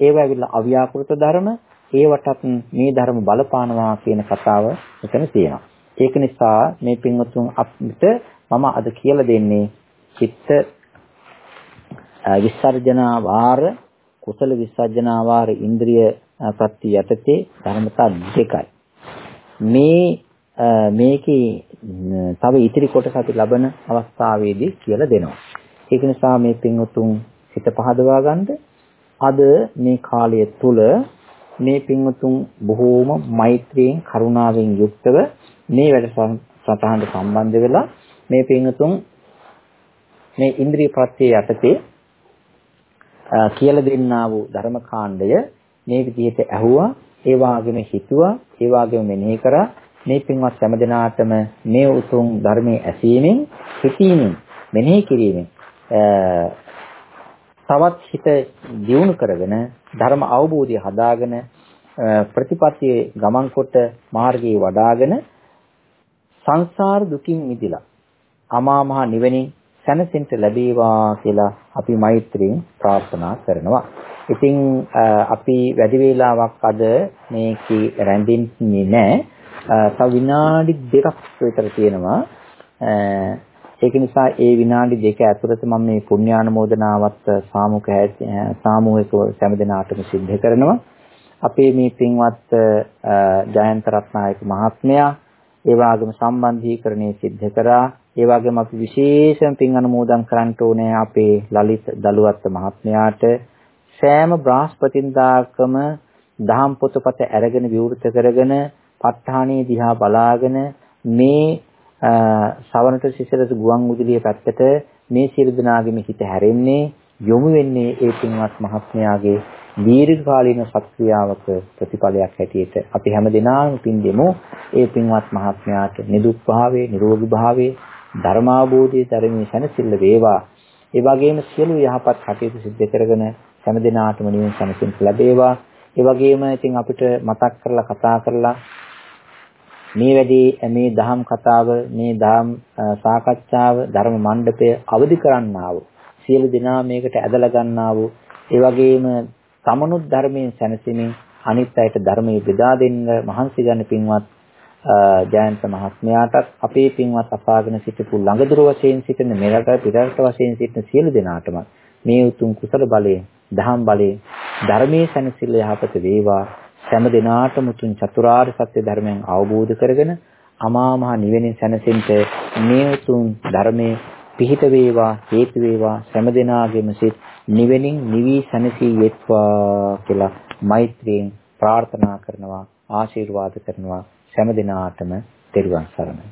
ඒව ඇවිල්ලා අව්‍යාකෘත ධර්ම ඒවටත් මේ ධර්ම බලපානවා කියන කතාව මෙතන තියෙනවා. ඒක නිසා මේ පින්වතුන් අපිට මම අද කියලා දෙන්නේ චිත්ත විසර්ජනා වාර කුසල විසර්ජනා වාර ඉන්ද්‍රිය ප්‍රත්‍ය යටතේ ධර්මතා දෙකයි. මේ මේකේ තව ඉතිරි කොටස අපි ලබන අවස්ථාවේදී කියලා දෙනවා. ඒක නිසා මේ පින්වතුන් හිත පහදවා ගන්නද අද මේ කාලය තුල මේ පින්වතුන් බොහෝම මෛත්‍රියෙන් කරුණාවෙන් යුක්තව මේ වැඩසටහනට සම්බන්ධ වෙලා මේ පින්වතුන් මේ ඉන්ද්‍රිය ප්‍රත්‍ය යටතේ කියලා දෙන්නා වූ ධර්ම කාණ්ඩය මේ විදිහට ඇහුවා ඒ වාගේම හිතුවා ඒ වාගේම මෙනෙහි කරා මේ පින්වත් හැම දිනාටම මේ උතුම් ධර්මයේ ඇසීමෙන් සිටීමෙන් මෙනෙහි කිරීමෙන් තවත් හිත දියුණු කරගෙන ධර්ම අවබෝධය හදාගෙන ප්‍රතිපත්තියේ ගමන් කොට මාර්ගයේ වඩාගෙන සංසාර දුකින් මිදිලා අමා මහ නිවෙනින් සැනසෙන්න ලැබේවා කියලා අපි මෛත්‍රියෙන් ප්‍රාර්ථනා කරනවා. ඉතින් අපි වැඩි වේලාවක් අද මේකේ රැඳෙන්නේ නැහැ. තව විනාඩි දෙකක් විතර තියෙනවා. ඒක නිසා ඒ විනාඩි දෙක ඇතුළත මම මේ පුණ්‍යානුමෝදනාවත් සාමූහික සාමූහිකව සෑම සිද්ධ කරනවා. අපේ මේ පින්වත් ජයන්ත රත්නායක මහත්මයා ඒ වගේම සම්බන්ධීකරණය සිද්ධ කරා. ඒ වගේම අපි විශේෂයෙන් පින් අනුමෝදන් කරන්න ඕනේ අපේ ලලිත් දලුවත් මහත්මයාට සෑම බ්‍රහස්පතින්දාකම දහම් පොතපත අරගෙන විවෘත කරගෙන ප ဋ ාණේ දිහා බලාගෙන මේ සවනට සිසිලස ගුවන් විදුලිය පැත්තට මේ සියලු දෙනාගේම හිත හැරෙන්නේ යොමු වෙන්නේ ඒ පින්වත් මහත්මයාගේ දීර්ඝකාලීන සත්ක්‍රියාවක ප්‍රතිඵලයක් හැටියට. අපි හැම දිනාම පින් දෙමු. ඒ පින්වත් මහත්මයාට නිදුක් භාවයේ නිරෝගී භාවයේ ධර්මාභෝධයේ ධර්මයේ සැනසෙල්ල වේවා. ඒ වගේම සියලු යහපත් කටයුතු සිද්ධ කරගෙන හැම දිනාටම නිවන සැනසෙන්න ලැබේවා. ඒ වගේම ඉතින් අපිට මතක් කරලා කතා කරලා මේ වැඩේ මේ දහම් කතාව මේ දහම් සාකච්ඡාව ධර්ම මණ්ඩපය අවදි කරන්නා වූ සියලු දෙනා මේකට ඇදලා ගන්නා වූ ඒ වගේම තමනුත් ධර්මයෙන් සැනසීමෙන් අනිත් අයට ධර්මයේ බෙදා දෙන්න මහන්සි ගන්න පින්වත් ජයන්ත මහත්මයාටත් අපේ පින්වත් අපාගෙන සිටපු ළඟදුර වශයෙන් සිටින මෙරට පිටරට වශයෙන් සිටින සියලු දෙනාටම මේ උතුම් කුසල බලයෙන් දහම් බලයෙන් ධර්මයේ සැනසෙල්ල යහපත වේවා. සෑම දිනාටම උතුම් චතුරාර්ය සත්‍ය ධර්මයන් අවබෝධ කරගෙන අමා මහ නිවෙනින් සැනසෙන්න මේ උතුම් ධර්මයේ පිහිට වේවා හේතු වේවා සෑම දිනාගේම සිත් නිවෙනින් නිවි සැනසී යෙත්වා කියලා මෛත්‍රියෙන් ප්‍රාර්ථනා කරනවා ආශිර්වාද කරනවා. සෑම දිනාටම තෙරුවන් සරණයි.